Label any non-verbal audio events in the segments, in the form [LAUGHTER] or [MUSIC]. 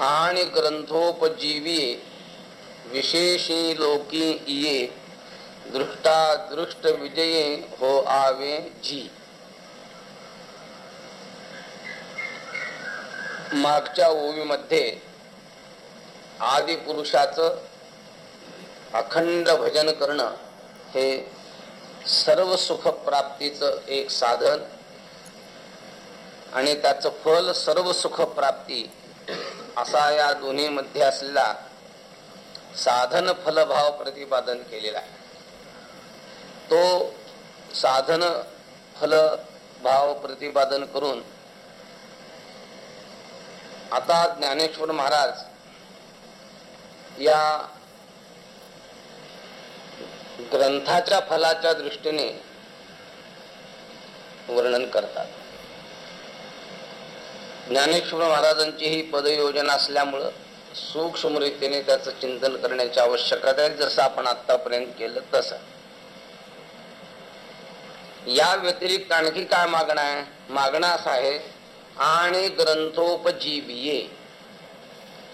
आणि ग्रंथोपजीवी विशेषी लोकी इये दृष्टा दृष्ट विजये हो आवे जी। मागच्या ओवीमध्ये आदिपुरुषाचं अखंड भजन करणं हे सर्व सुखप्राप्तीचं एक साधन आणि त्याचं फल सर्व सुख प्राप्ती असा या दोन्ही मध्ये असलेला साधन फलभाव प्रतिपादन केलेला आहे. तो साधन फल भाव प्रतिपादन करून आता ज्ञानेश्वर महाराज या ग्रंथाच्या फलाच्या दृष्टीने वर्णन करतात. ज्ञानेश्वर महाराजांची ही पदयोजना असल्यामुळं सूक्ष्मरीतीने त्याचं चिंतन करण्याची आवश्यकता आहे जसं आपण आतापर्यंत केलं तसं. या व्यतिरिक्त आणखी काय मागणं आहे? मागणं असं आहे आणि ग्रंथोपजीविये.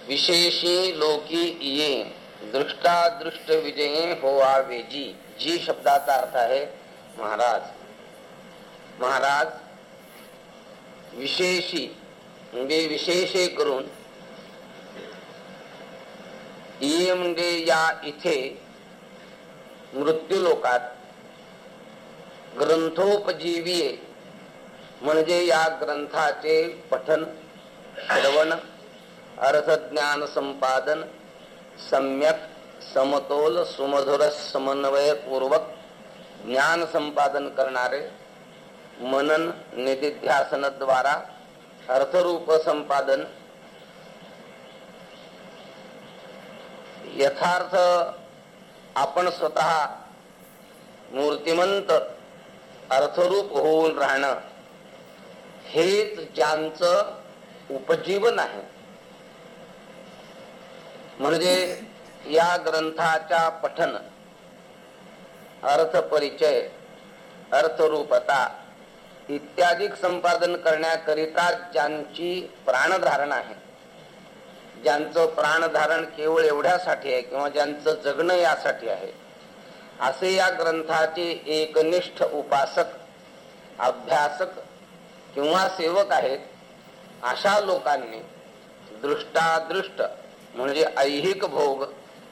विशेषी लोकी ये दृष्टादृष्ट विजयी हो जी जी शब्दाचा अर्थ आहे महाराज. महाराज विशेषी. म्हणजे विशेषे करून. ये म्हणजे या इथे मृत्यूलोकात ग्रंथोपजीवीये. ग्रंथोपजीवी म्हणजे या ग्रंथाचे पठन श्रवण अर्थज्ञान संपादन सम्यक समतोल सुमधुर समन्वयपूर्वक ज्ञान संपादन करणारे मनन निधिध्यासनद्वारा अर्थरूप संपादन यथार्थ आपण स्वतः मूर्तिमंत अर्थरूप होऊन राहणं हेच ज्यांचं उपजीवन आहे. म्हणजे या ग्रंथाच्या पठन अर्थ परिचय अर्थरूपता इत्यादी संपादन करण्याकरिता ज्यांची प्राणधारण आहे ज्यांचं प्राणधारण केवळ एवढ्यासाठी आहे किंवा ज्यांचं जगणं यासाठी आहे असे या ग्रंथाचे एकनिष्ठ उपासक अभ्यासक किंवा सेवक आहेत अशा लोकांनी दृष्टादृष्ट म्हणजे ऐहिक भोग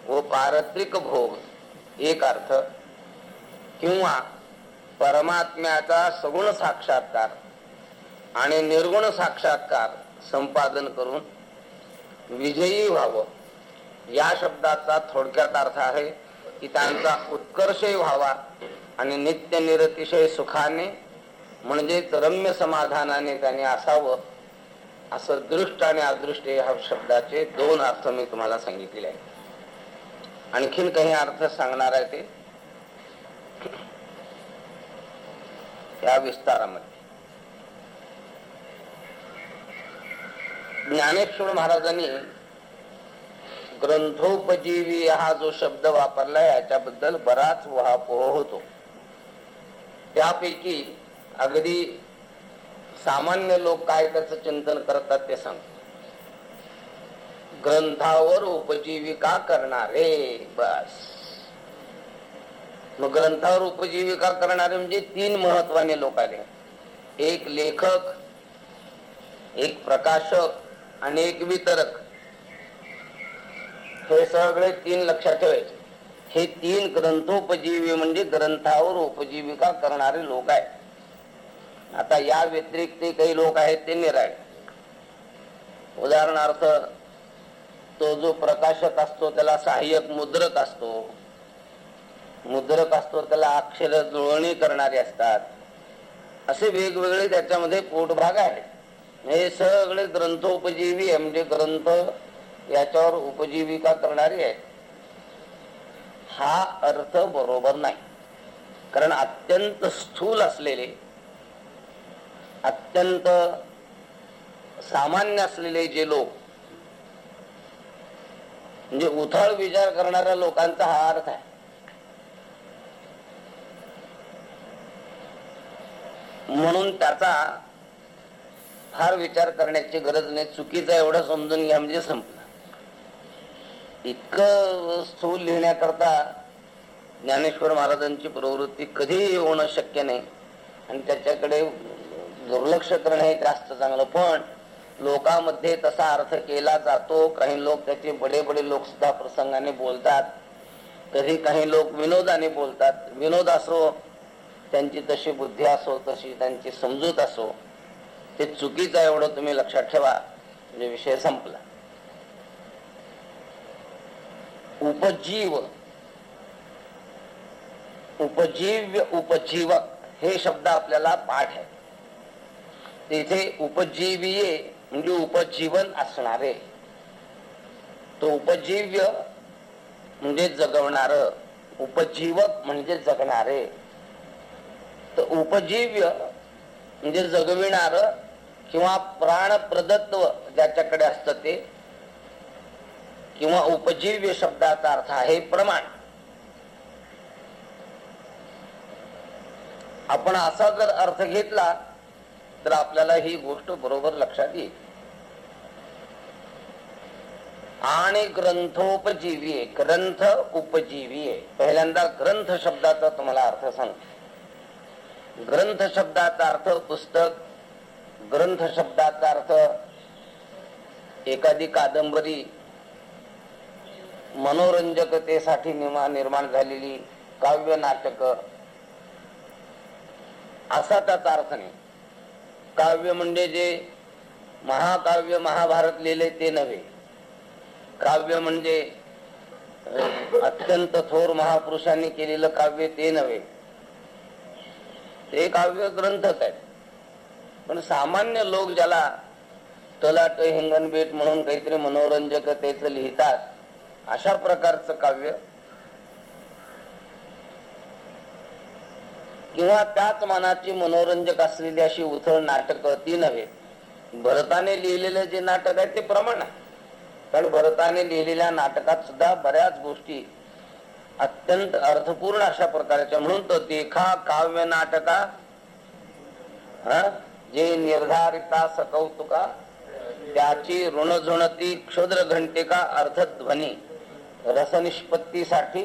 व पारत्रिक भोग एक अर्थ किंवा परमात्म्याचा सगुण साक्षात्कार आणि निर्गुण साक्षात्कार संपादन करून विजयी व्हावं. या शब्दाचा थोडक्यात अर्थ आहे की त्यांचा उत्कर्षही व्हावा आणि नित्य निरतिशय सुखाने म्हणजेच रम्य समाधानाने त्याने असावं असं दृष्ट आणि अदृष्ट ह्या शब्दाचे दोन अर्थ मी तुम्हाला सांगितलेले आहे आणखीन काही अर्थ सांगणार आहे ते. या विस्तारामध्ये. ज्ञानेश्वर महाराजांनी ग्रंथोपजीवी हा जो शब्द वापरला याच्याबद्दल बराच वहापोह होतो. त्यापैकी अगदी सामान्य लोक काय त्याचं चिंतन करतात ते सांग ग्रंथावर उपजीविका करणारे बस. मग ग्रंथावर उपजीविका करणारे म्हणजे तीन महत्वाने लोक आले. एक लेखक एक प्रकाशक आणि एक वितरक. हे सगळे तीन लक्षात ठेवायचे. हे तीन ग्रंथोपजीवी म्हणजे ग्रंथावर उपजीविका करणारे लोक आहेत. आता या व्यतिरिक्त काही लोक आहेत ते निराळे. उदाहरणार्थ तो जो प्रकाशक असतो त्याला सहाय्यक मुद्रक असतो. मुद्रक असतो त्याला अक्षर जुळवणी करणारे असतात. असे वेगवेगळे त्याच्यामध्ये पोटभाग आहेत. हे सगळे ग्रंथोपजीवी आहे म्हणजे ग्रंथ याच्यावर उपजीविका करणारी आहे. हा अर्थ बरोबर नाही. कारण अत्यंत स्थूल असलेले अत्यंत सामान्य असलेले जे लोक म्हणजे उथळ विचार करणाऱ्या लोकांचा हा अर्थ आहे. म्हणून त्याचा फार विचार करण्याची गरज नाही. चुकीचा एवढं समजून घ्या म्हणजे संपलं. इतकं स्थूल लिहिण्याकरता ज्ञानेश्वर महाराजांची प्रवृत्ती कधीही होणं शक्य नाही. आणि त्याच्याकडे दुर्लक्ष करणं हे जास्त चांगलं. पण लोकांमध्ये तसा अर्थ केला जातो. काही लोक त्याचे बडे बडे लोक सुद्धा प्रसंगाने बोलतात. कधी काही लोक विनोदाने बोलतात. विनोद असो त्यांची तशी बुद्धी असो तशी त्यांची समजूत असो ते चुकीचं आहे एवढं तुम्ही लक्षात ठेवा. म्हणजे विषय संपला. उपजीव उपजीव्य उपजीवक हे शब्द आपल्याला पाठ आहे. तिथे उपजीवीये म्हणजे उपजीवन असणारे. तो उपजीव्य म्हणजे जगवणार. उपजीवक म्हणजे जगणारे. तर उपजीव्य म्हणजे जगविणार किंवा प्राण प्रदत्व ज्याच्याकडे असतं ते किंवा उपजीव्य शब्दाचा अर्थ आहे प्रमाण. आपण असा जर अर्थ घेतला तर आपल्याला ही गोष्ट बरोबर लक्षात येईल. आणि ग्रंथोपजीवी आहे ग्रंथ उपजीवी आहे पहिल्यांदा ग्रंथ शब्दाचा तुम्हाला अर्थ सांगतो. ग्रंथ शब्दाचा अर्थ पुस्तक ग्रंथ शब्दाचा अर्थ एखादी कादंबरी मनोरंजकतेसाठी निर्माण झालेली काव्य नाटक. असा त्याचा अर्थ नाही. काव्य म्हणजे जे महाकाव्य महाभारत लिहिले ते नव्हे. काव्य म्हणजे अत्यंत थोर महापुरुषांनी केलेलं काव्य ते नव्हे. ते काव्य ग्रंथच आहेत पण सामान्य लोक ज्याला तलाट हिंगणबेट म्हणून काहीतरी मनोरंजकतेच लिहितात अशा प्रकारचं काव्य किंवा त्याच मानाची मनोरंजक असलेली अशी उथळ नाटक ती नव्हे. भरताने लिहिलेलं जे नाटक आहे ते प्रमाण आहे. कारण भरताने लिहिलेल्या नाटकात सुद्धा बऱ्याच गोष्टी अत्यंत अर्थपूर्ण अशा प्रकारच्या. म्हणून तो देखा काव्य नाटका जे निर्धारिता सकौतुका त्याची ऋणझुणती क्षुद्र घंटिका अर्थध्वनी रसनिष्पत्तीसाठी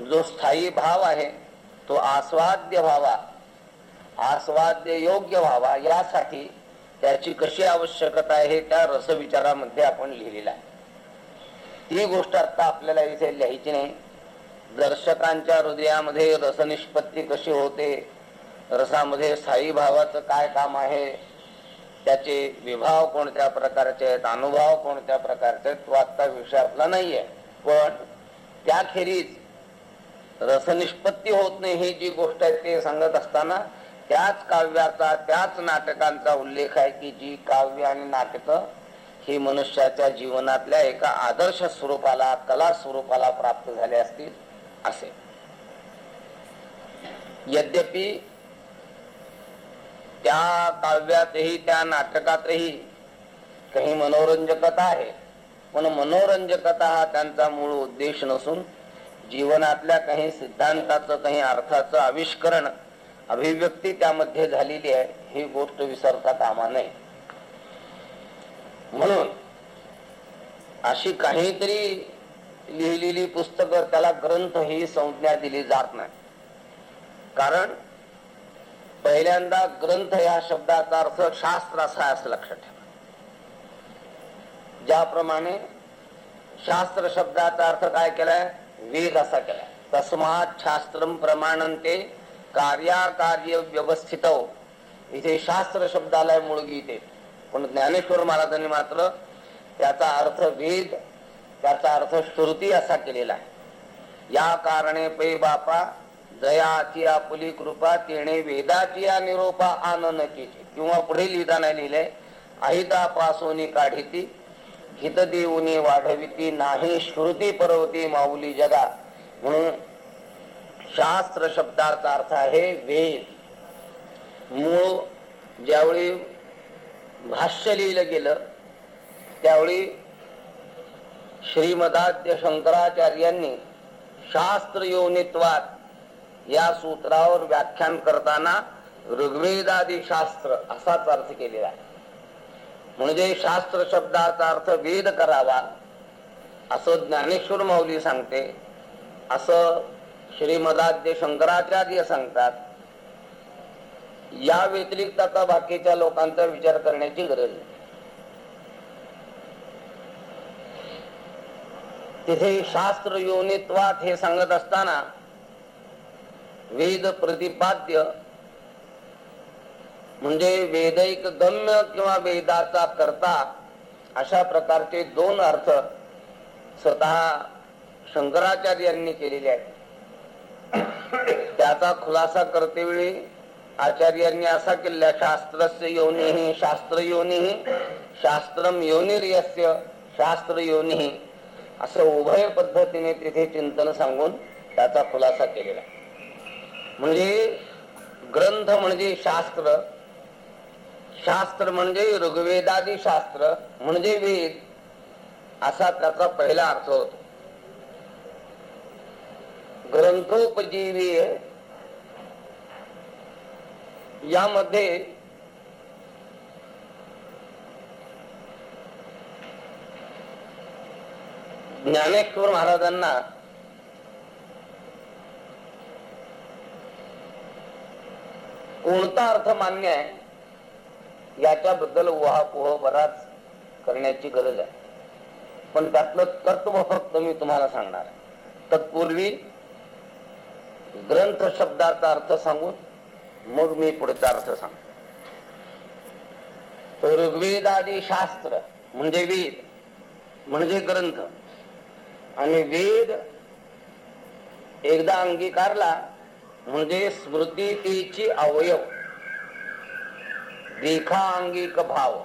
जो स्थायी भाव आहे तो आस्वाद्य व्हावा आस्वाद्य योग्य व्हावा यासाठी त्याची कशी आवश्यकता आहे त्या रसविचारामध्ये आपण लिहिलेला आहे. ती गोष्ट आता आपल्याला इथे लिहायची नाही. दर्शकांच्या हृदयामध्ये रसनिष्पत्ती कशी होते? रसामध्ये स्थायी भावाचं काय काम आहे? त्याचे विभाव कोणत्या प्रकारचे आहेत? अनुभव कोणत्या प्रकारचे आहेत? तो आता विषय आपला नाहीये. पण त्याखेरीज रसनिष्पत्ती होत नाही ही जी गोष्ट आहे ते सांगत असताना त्याच काव्याचा त्याच नाटकांचा उल्लेख आहे की जी काव्य आणि नाटक ही मनुष्याच्या जीवनातल्या एका आदर्श स्वरूपाला कला स्वरूपाला प्राप्त झाले असतील. असे. यद्यपि त्या काव्यातही त्या नाटकातही काही मनोरंजकता आहे. पण मनोरंजकता हा त्यांचा मूळ उद्देश नसून जीवनातल्या काही सिद्धांताचं काही अर्थाचं आविष्करण अभिव्यक्ती त्यामध्ये झालेली आहे ही गोष्ट विसरता कामा नये. म्हणून अशी काहीतरी लिहिलेली पुस्तकं त्याला ग्रंथ ही संज्ञा दिली जात नाही. कारण पहिल्यांदा ग्रंथ या शब्दाचा अर्थ शास्त्र असा असं लक्षात ठेवा. ज्याप्रमाणे शास्त्र शब्दाचा अर्थ काय केलाय? वेद असा केलाय. तस्मात शास्त्र प्रमाणंते कार्याकार्य व्यवस्थित. इथे शास्त्र शब्दाला मुळगी इथे. पण ज्ञानेश्वर महाराजांनी मात्र त्याचा अर्थ वेद त्याचा अर्थ श्रुती असा केलेला आहे. या कारणे पै बापा दयाची आपुली कृपा तिने वेदाची या निरोपा आनन किंवा पुढे लिहिताना लिहिले अहिता पासून काढिती हित देऊनी वाढविती नाही श्रुती परवती माऊली जगा. म्हणून शास्त्र शब्दाचा अर्थ आहे वेद. मूळ ज्यावेळी भाष्य लिहिलं गेलं त्यावेळी श्रीमदाद्य शंकराचार्यांनी शास्त्र योनित्वात या सूत्रावर व्याख्यान करताना ऋग्वेदादी शास्त्र असाच अर्थ केलेला आहे. म्हणजे शास्त्र शब्दाचा अर्थ वेद करावा असं ज्ञानेश्वर माऊली सांगते. असं श्रीमदाद्य शंकराचार्य सांगतात. या व्यतिरिक्त आता बाकीच्या लोकांचा विचार करण्याची गरज नाही. तिथे शास्त्र योनित्वात हे सांगत असताना वेद प्रतिपाद्य म्हणजे वेदैक गम्य किंवा वेदाचा करता अशा प्रकारचे दोन अर्थ स्वतः शंकराचार्यांनी केलेले आहेत. त्याचा खुलासा करते वेळी आचार्यांनी असा केला शास्त्रस्य योनी शास्त्र योनी शास्त्रम योनिर्यस्य शास्त्र योनी असं उभय पद्धतीने तिथे चिंतन सांगून त्याचा खुलासा केलेला म्हणजे ग्रंथ म्हणजे शास्त्र शास्त्र म्हणजे ऋग्वेदादी शास्त्र म्हणजे वेद असा त्याचा पहिला अर्थ होतो. ग्रंथोपजीवी यामध्ये ज्ञानेश्वर महाराजांना कोणता अर्थ मान्य आहे याच्याबद्दल उहापोह बराच करण्याची गरज आहे. पण त्यातलं तत्व फक्त मी तुम्हाला सांगणार तत्पूर्वी ग्रंथ शब्दाचा अर्थ सांगून मग मी पुढचा अर्थ सांगतो. ऋग्वेदादी शास्त्र म्हणजे वेद म्हणजे ग्रंथ आणि वेद एकदा अंगीकारला म्हणजे स्मृतीची अवयव. रेखांगिक भाव.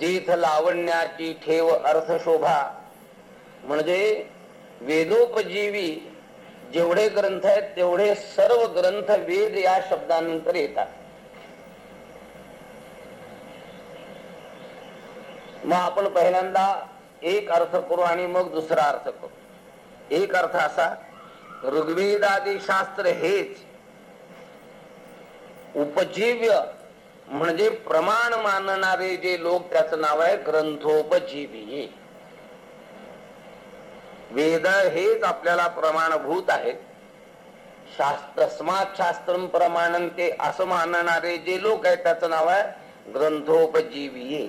जीथ लावण्याची ठेव अर्थशोभा म्हणजे वेदोपजीवी जेवढे ग्रंथ आहेत तेवढे सर्व ग्रंथ वेद या शब्दानंतर येतात. मग आपण पहिल्यांदा एक अर्थ करू आणि मग दुसरा अर्थ करू. एक अर्थ असा ऋग्वेदादी शास्त्र हेच उपजीव्य म्हणजे प्रमाण मानणारे जे लोक त्याचं नाव आहे ग्रंथोपजीवी. वेद हेच आपल्याला प्रमाणभूत आहेत. शास्त्र स्मात शास्त्र प्रमाणन ते असं मानणारे जे लोक आहेत त्याचं नाव आहे ग्रंथोपजीवी.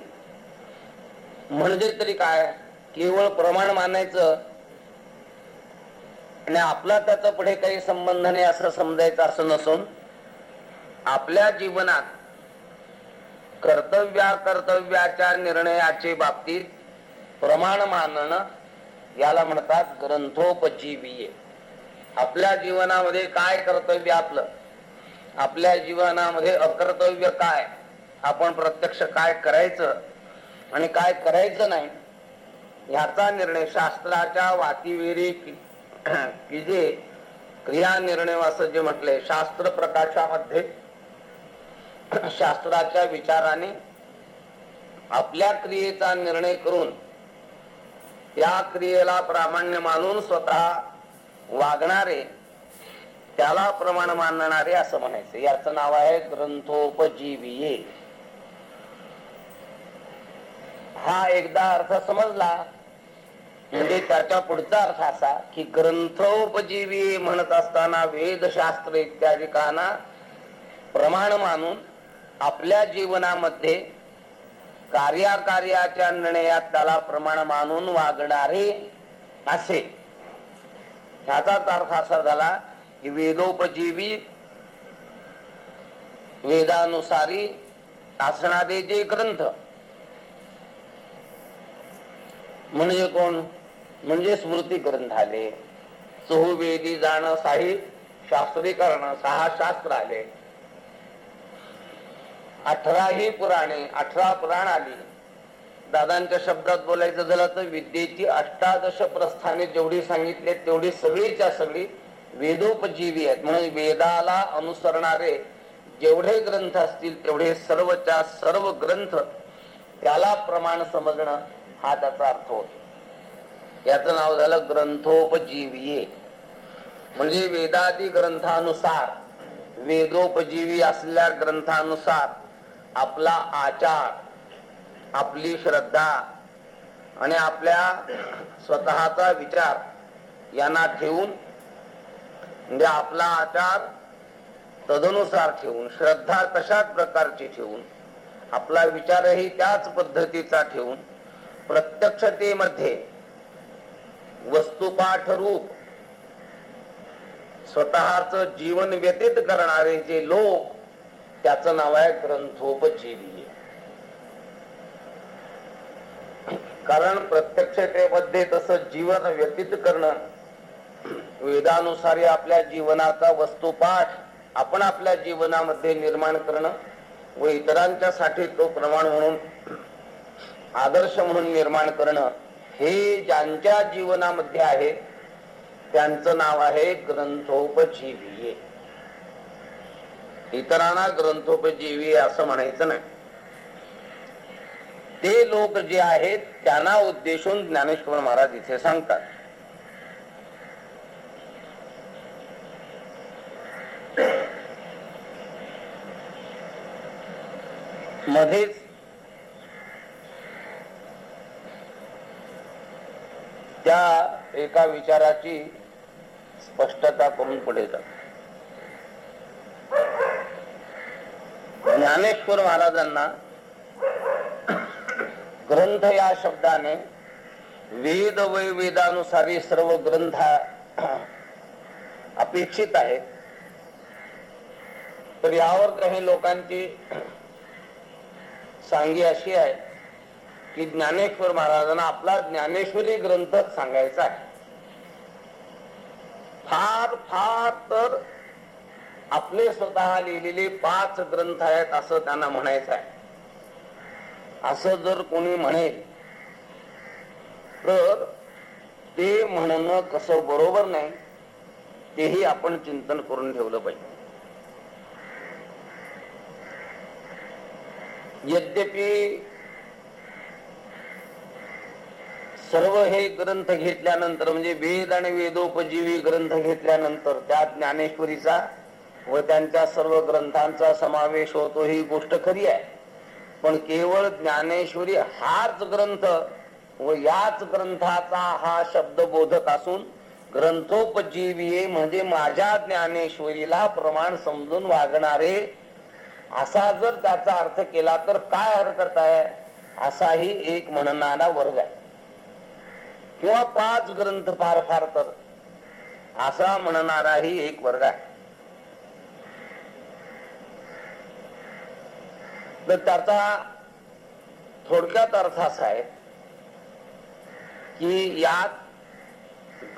म्हणजे तरी काय? केवळ प्रमाण मानायचं आणि आपला त्याचा पुढे काही संबंध नाही असं समजायचं असं नसून आपल्या जीवनात कर्तव्या कर्तव्याच्या निर्णयाचे बाबतीत प्रमाण मानणं याला म्हणतात ग्रंथोपजीवीय. आपल्या जीवनामध्ये काय कर्तव्य आपलं? आपल्या जीवनामध्ये अकर्तव्य काय? आपण प्रत्यक्ष काय करायचं आणि काय करायचं नाही? ह्याचा निर्णय शास्त्राच्या वातीविरी [CLEARS THROAT] कि जे क्रिया निर्णय असं जे म्हटले शास्त्र प्रकाशामध्ये [CLEARS THROAT] शास्त्राच्या विचाराने आपल्या क्रियेचा निर्णय करून त्या क्रियेला प्रामाण्य मानून स्वतः वागणारे त्याला प्रमाण मानणारे असं म्हणायचं. याचं नाव आहे ग्रंथोपजीवीये. हा एकदा अर्थ समजला म्हणजे त्याच्या पुढचा अर्थ असा की ग्रंथोपजीवी म्हणत असताना वेदशास्त्र इत्यादी काना प्रमाण मानून आपल्या जीवनामध्ये कार्याकार्याच्या निर्णयात त्याला प्रमाण मानून वागणारे असे. ह्याचाच अर्थ असा झाला की वेदोपजीवी वेदानुसारी असणारे जे ग्रंथ म्हणजे कोण? म्हणजे स्मृती ग्रंथ आले चहुवेदी जाणं साही शास्त्रीकरण सहा शास्त्र आले. अठराही पुराणे अठरा पुराण आली. दादांच्या शब्दात बोलायचं झालं तर विद्येची अष्टादश प्रस्थाने जेवढी सांगितले तेवढी सगळीच्या सगळी वेदोपजीवी आहेत. म्हणून वेदाला अनुसरणारे जेवढे ग्रंथ असतील तेवढे सर्वच्या सर्व ग्रंथ त्याला प्रमाण समजणं हा त्याचा अर्थ होतो. याचं नाव झालं ग्रंथोपजीवी म्हणजे वेदादी ग्रंथानुसार वेदोपजीवी असलेल्या ग्रंथानुसार आपला आचार आपली श्रद्धा आणि आपल्या स्वतःचा विचार यांना ठेवून म्हणजे आपला आचार तदनुसार ठेवून श्रद्धा तशाच प्रकारची ठेवून आपला विचारही त्याच पद्धतीचा ठेवून प्रत्यक्षतेमध्ये वस्तुपाठ रूप स्वतःच जीवन व्यतीत करणारे जे लोक त्याचं नाव आहे ग्रंथोपजीवी. कारण प्रत्यक्षतेमध्ये तसं जीवन व्यतीत करणं वेदानुसारी आपल्या जीवनाचा वस्तुपाठ आपण आपल्या जीवनामध्ये निर्माण करणं व इतरांच्या साठी तो प्रमाण म्हणून आदर्श म्हणून निर्माण करणं हे ज्यांच्या जीवनामध्ये आहे त्यांचं नाव आहे ग्रंथोपजीवी इतरांना ग्रंथोपजीवी असं म्हणायचं नाही. ते लोक जे आहेत त्यांना उद्देशून ज्ञानेश्वर महाराज इथे सांगतात. मध्येच त्या एका विचाराची स्पष्टता करून पुढे जात. ज्ञानेश्वर महाराजांना ग्रंथ या शब्दाने वेद वै वेदानुसारी सर्व ग्रंथ अपेक्षित आहेत. तर यावर काही लोकांची सांगी अशी आहे. की ज्ञानेश्वर महाराजांना आपला ज्ञानेश्वरी ग्रंथच सांगायचा आहे. फार फार तर आपले स्वतः लिहिलेले पाच ग्रंथ आहेत असं त्यांना म्हणायचं आहे. असं जर कोणी म्हणेल तर ते म्हणणं कसं बरोबर नाही तेही आपण चिंतन करून ठेवलं पाहिजे. यद्यपि सर्व हे ग्रंथ घेतल्यानंतर म्हणजे वेद आणि वेदोपजीवी ग्रंथ घेतल्यानंतर त्या ज्ञानेश्वरीचा व त्यांच्या सर्व ग्रंथांचा समावेश होतो ही गोष्ट खरी आहे. पण केवळ ज्ञानेश्वरी हाच ग्रंथ व याच ग्रंथाचा हा शब्द बोधक असून ग्रंथोपजीवी म्हणजे माझ्या ज्ञानेश्वरीला प्रमाण समजून वागणारे असा जर त्याचा अर्थ केला तर काय हरकत आहे? असाही एक म्हणणारा वर्ग आहे. किंवा पाच ग्रंथ फार फार तर. असा म्हणणाराही एक वर्ग आहे. तर त्याचा थोडक्यात अर्थ असा आहे की यात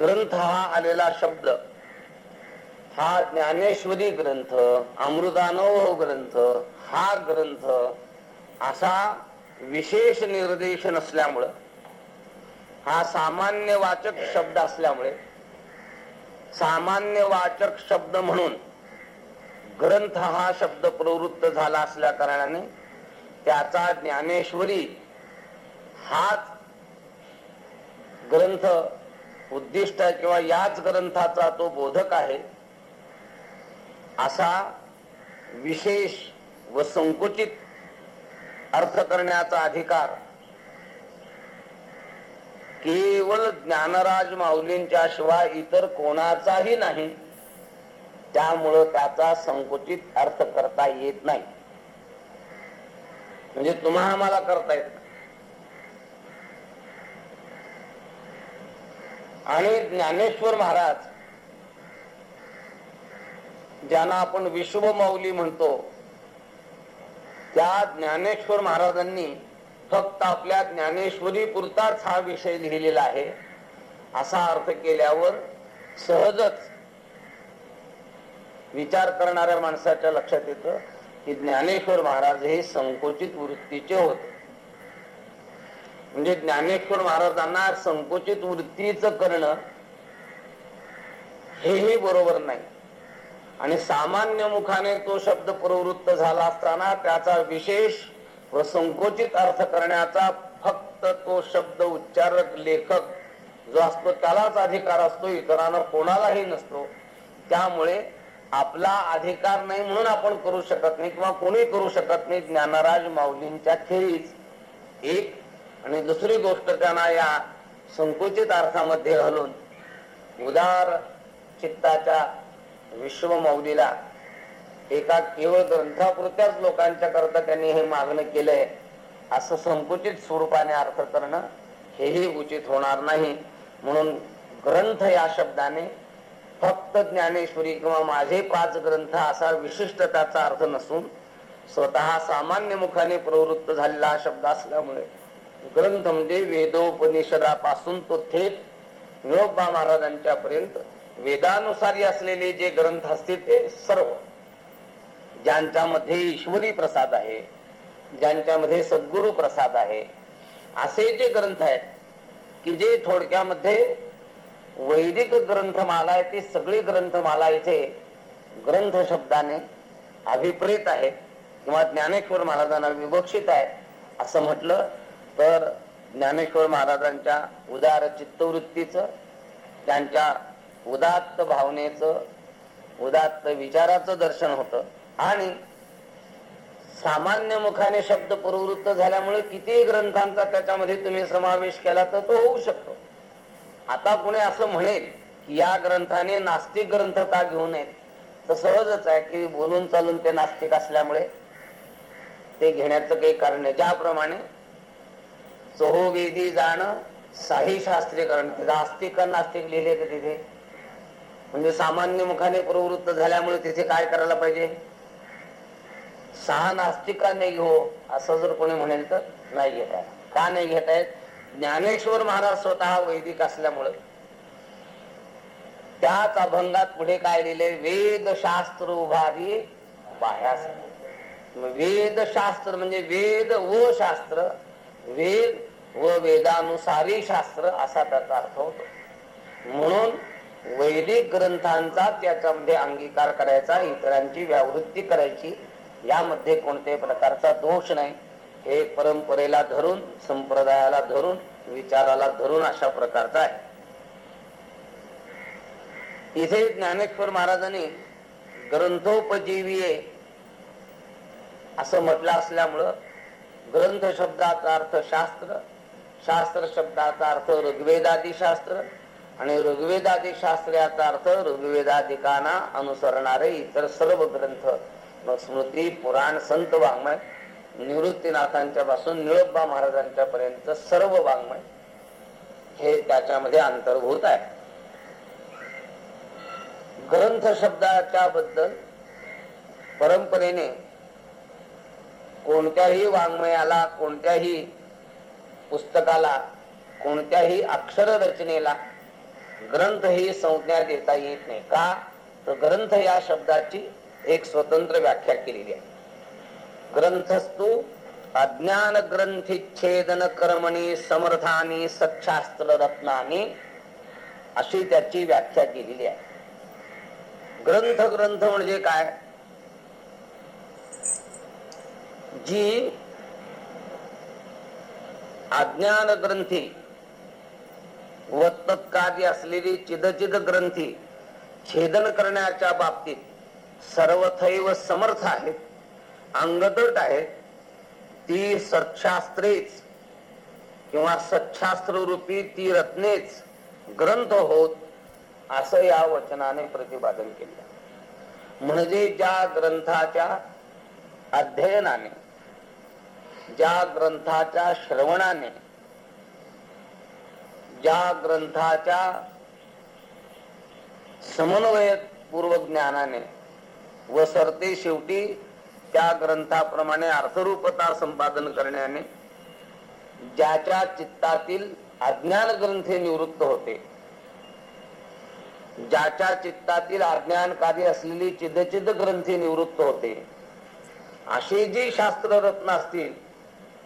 ग्रंथ हा आलेला शब्द हा ज्ञानेश्वरी ग्रंथ अमृतानुभव ग्रंथ हा ग्रंथ असा विशेष निर्देश नसल्यामुळं हा सामान्य वाचक शब्द असल्यामुळे सामान्य वाचक शब्द म्हणून ग्रंथ हा शब्द प्रवृत्त झाला असल्या कारणाने त्याचा ज्ञानेश्वरी हाच ग्रंथ उद्दिष्ट किंवा याच ग्रंथाचा तो बोधक आहे असा विशेष व संकुचित अर्थ करण्याचा अधिकार केवळ ज्ञानराज माऊलींच्या शिवाय इतर कोणाचाही नाही. त्यामुळं त्याचा संकुचित अर्थ करता येत नाही. म्हणजे तुम्हा आम्हाला करता येत आणि ज्ञानेश्वर महाराज ज्यांना आपण विश्वमौली म्हणतो त्या ज्ञानेश्वर महाराजांनी फक्त आपल्या ज्ञानेश्वरी पुरताच हा विषय लिहिलेला आहे. असा अर्थ केल्यावर सहजच विचार करणाऱ्या माणसाच्या लक्षात येतं की ज्ञानेश्वर महाराज हे संकुचित वृत्तीचे होते. म्हणजे ज्ञानेश्वर महाराजांना संकुचित वृत्तीच करणं हेही बरोबर नाही. आणि सामान्य मुखाने तो शब्द प्रवृत्त झाला असताना त्याचा विशेष व संकोचित अर्थ करण्याचा फक्त तो शब्द उच्चारक लेखक जो असतो त्यालाच अधिकार असतो इतरांना कोणालाही नसतो. त्यामुळे आपला अधिकार नाही म्हणून आपण करू शकत नाही किंवा कोणी करू शकत नाही. ज्ञानराज माऊलींच्या खेरीज एक. आणि दुसरी गोष्ट त्यांना या संकुचित अर्थामध्ये घालून उदार चित्ताच्या विश्वमौलीला एका केवळ ग्रंथापुरत्याच लोकांच्या करता त्यांनी हे मागणं केलंय. असं संकुचित स्वरूपाने अर्थ करणं हेही उचित होणार नाही. म्हणून ग्रंथ या शब्दाने फक्त ज्ञानेश्वरी किंवा माझे पाच ग्रंथ असा विशिष्ट त्याचा अर्थ नसून स्वतः सामान्य मुखाने प्रवृत्त झालेला हा शब्द असल्यामुळे ग्रंथ म्हणजे वेदोपनिषदापासून तो थेट निरोबा महाराजांच्या पर्यंत वेदानुसारी असलेले जे ग्रंथ असतील ते सर्व ज्यांच्यामध्ये ईश्वरी प्रसाद आहे ज्यांच्यामध्ये सद्गुरु प्रसाद आहे असे जे ग्रंथ आहेत की जे थोडक्यामध्ये वैदिक ग्रंथमाला आहे ती सगळी ग्रंथमाला इथे ग्रंथ शब्दाने अभिप्रेत आहे किंवा ज्ञानेश्वर महाराजांना विवक्षित आहे असं म्हटलं तर ज्ञानेश्वर महाराजांच्या उदार चित्तवृत्तीचं त्यांच्या उदात्त भावनेचं उदात्त विचाराचं दर्शन होतं. आणि सामान्य मुखाने शब्द प्रवृत्त झाल्यामुळे कितीही ग्रंथांचा त्याच्यामध्ये तुम्ही समावेश केला तर तो होऊ शकतो. आता पुणे असं म्हणेल की या ग्रंथाने नास्तिक ग्रंथ का घेऊ नयेत तर सहजच आहे की बोलून चालून ते नास्तिक असल्यामुळे ते घेण्याचं काही कारण नाही. ज्याप्रमाणे चोहोवेदी जाणं साही शास्त्रीकरण नास्तिक नास्तिक लिहिले तर तिथे. म्हणजे सामान्य मुखाने प्रवृत्त झाल्यामुळे तिथे काय करायला पाहिजे? सहा नास्तिका नाही घेऊ असं जर कोणी म्हणेल तर नाही घेत का नाही घेत ज्ञानेश्वर महाराज स्वतः वैदिक असल्यामुळे. त्याच अभंगात पुढे काय लिहिले? वेद शास्त्र उभारी बाह्यास वेद शास्त्र म्हणजे वेद व शास्त्र वेद व वेदानुसारी शास्त्र असा त्याचा अर्थ होतो. म्हणून वैदिक ग्रंथांचा त्याच्यामध्ये अंगीकार करायचा इतरांची व्यावृत्ती करायची यामध्ये कोणत्याही प्रकारचा दोष नाही. हे परंपरेला धरून संप्रदायाला धरून विचाराला धरून अशा प्रकारचा आहे. इथे ज्ञानेश्वर महाराजांनी ग्रंथोपजीवीये असं म्हटलं असल्यामुळं ग्रंथ शब्दाचा अर्थ शास्त्र शास्त्र शब्दाचा अर्थ ऋग्वेदादी शास्त्र आणि ऋग्वेदादी शास्त्र याचा अर्थ ऋग्वेदादिकांना अनुसरणारे इतर सर्व ग्रंथ. स्मृती पुराण संत वाङ्मय निवृत्तीनाथांच्या पासून निळोबा महाराजांच्या पर्यंत सर्व वाङ्मय हे त्याच्यामध्ये अंतर्भूत आहे. ग्रंथ शब्दाच्या बद्दल परंपरेने कोणत्याही वाङ्मयाला कोणत्याही पुस्तकाला कोणत्याही अक्षर रचनेला ग्रंथ ही संज्ञा देता येत नाही. का? तर ग्रंथ या शब्दाची एक स्वतंत्र व्याख्या केलेली आहे. ग्रंथस्तू अज्ञान ग्रंथिच्छेदन कर्मणी समर्थानी सच्छास्त्र रत्नानी अशी त्याची व्याख्या केलेली आहे. ग्रंथ ग्रंथ म्हणजे काय? जी अज्ञान ग्रंथी व तत्कार्य असलेली चिदचिद ग्रंथी छेदन करण्याच्या बाबतीत सर्वथैव समर्थ आहेत अंगदट आहेत ती सच्छास्त्रेच किंवा सच्छास्त्र रूपी ती रत्नेच ग्रंथ होत असं या वचनाने प्रतिपादन केलं. म्हणजे ज्या ग्रंथाच्या अध्ययनाने ज्या ग्रंथाच्या श्रवणाने ज्या ग्रंथाच्या समन्वयपूर्वक ज्ञानाने व सरते शेवटी त्या ग्रंथाप्रमाणे अर्थरूपता संपादन करण्याने ज्याच्या चित्तातील अज्ञान ग्रंथे निवृत्त होते. ज्याच्या चित्तातील अज्ञानकारी असलेली चिदचिद ग्रंथी निवृत्त होते. अशी जी शास्त्र रत्न असतील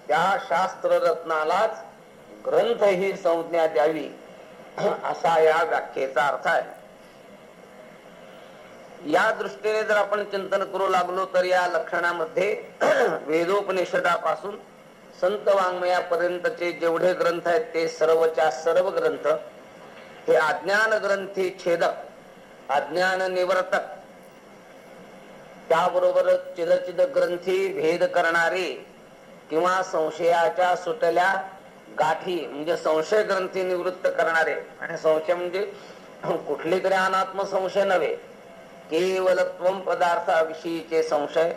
त्या शास्त्र रत्नालाच ग्रंथ ही संज्ञा द्यावी असा या व्याख्येचा अर्थ आहे. या दृष्टीने जर आपण चिंतन करू लागलो तर या लक्षणामध्ये [CLEARS THROAT] वेदोपनिषदापासून संत वाङ्मयापर्यंतचे जेवढे ग्रंथ आहेत ते सर्वच्या सर्व ग्रंथ हे अज्ञान ग्रंथी छेदक अज्ञान निवर्तक त्याबरोबर चिदचिद ग्रंथी भेद करणारे किंवा संशयाच्या सुटल्या गाठी म्हणजे संशय ग्रंथी निवृत्त करणारे. आणि संशय म्हणजे कुठले तरी अनात्म संशय नव्हे. केवल त्वम पदार्थाविषयीचे संशय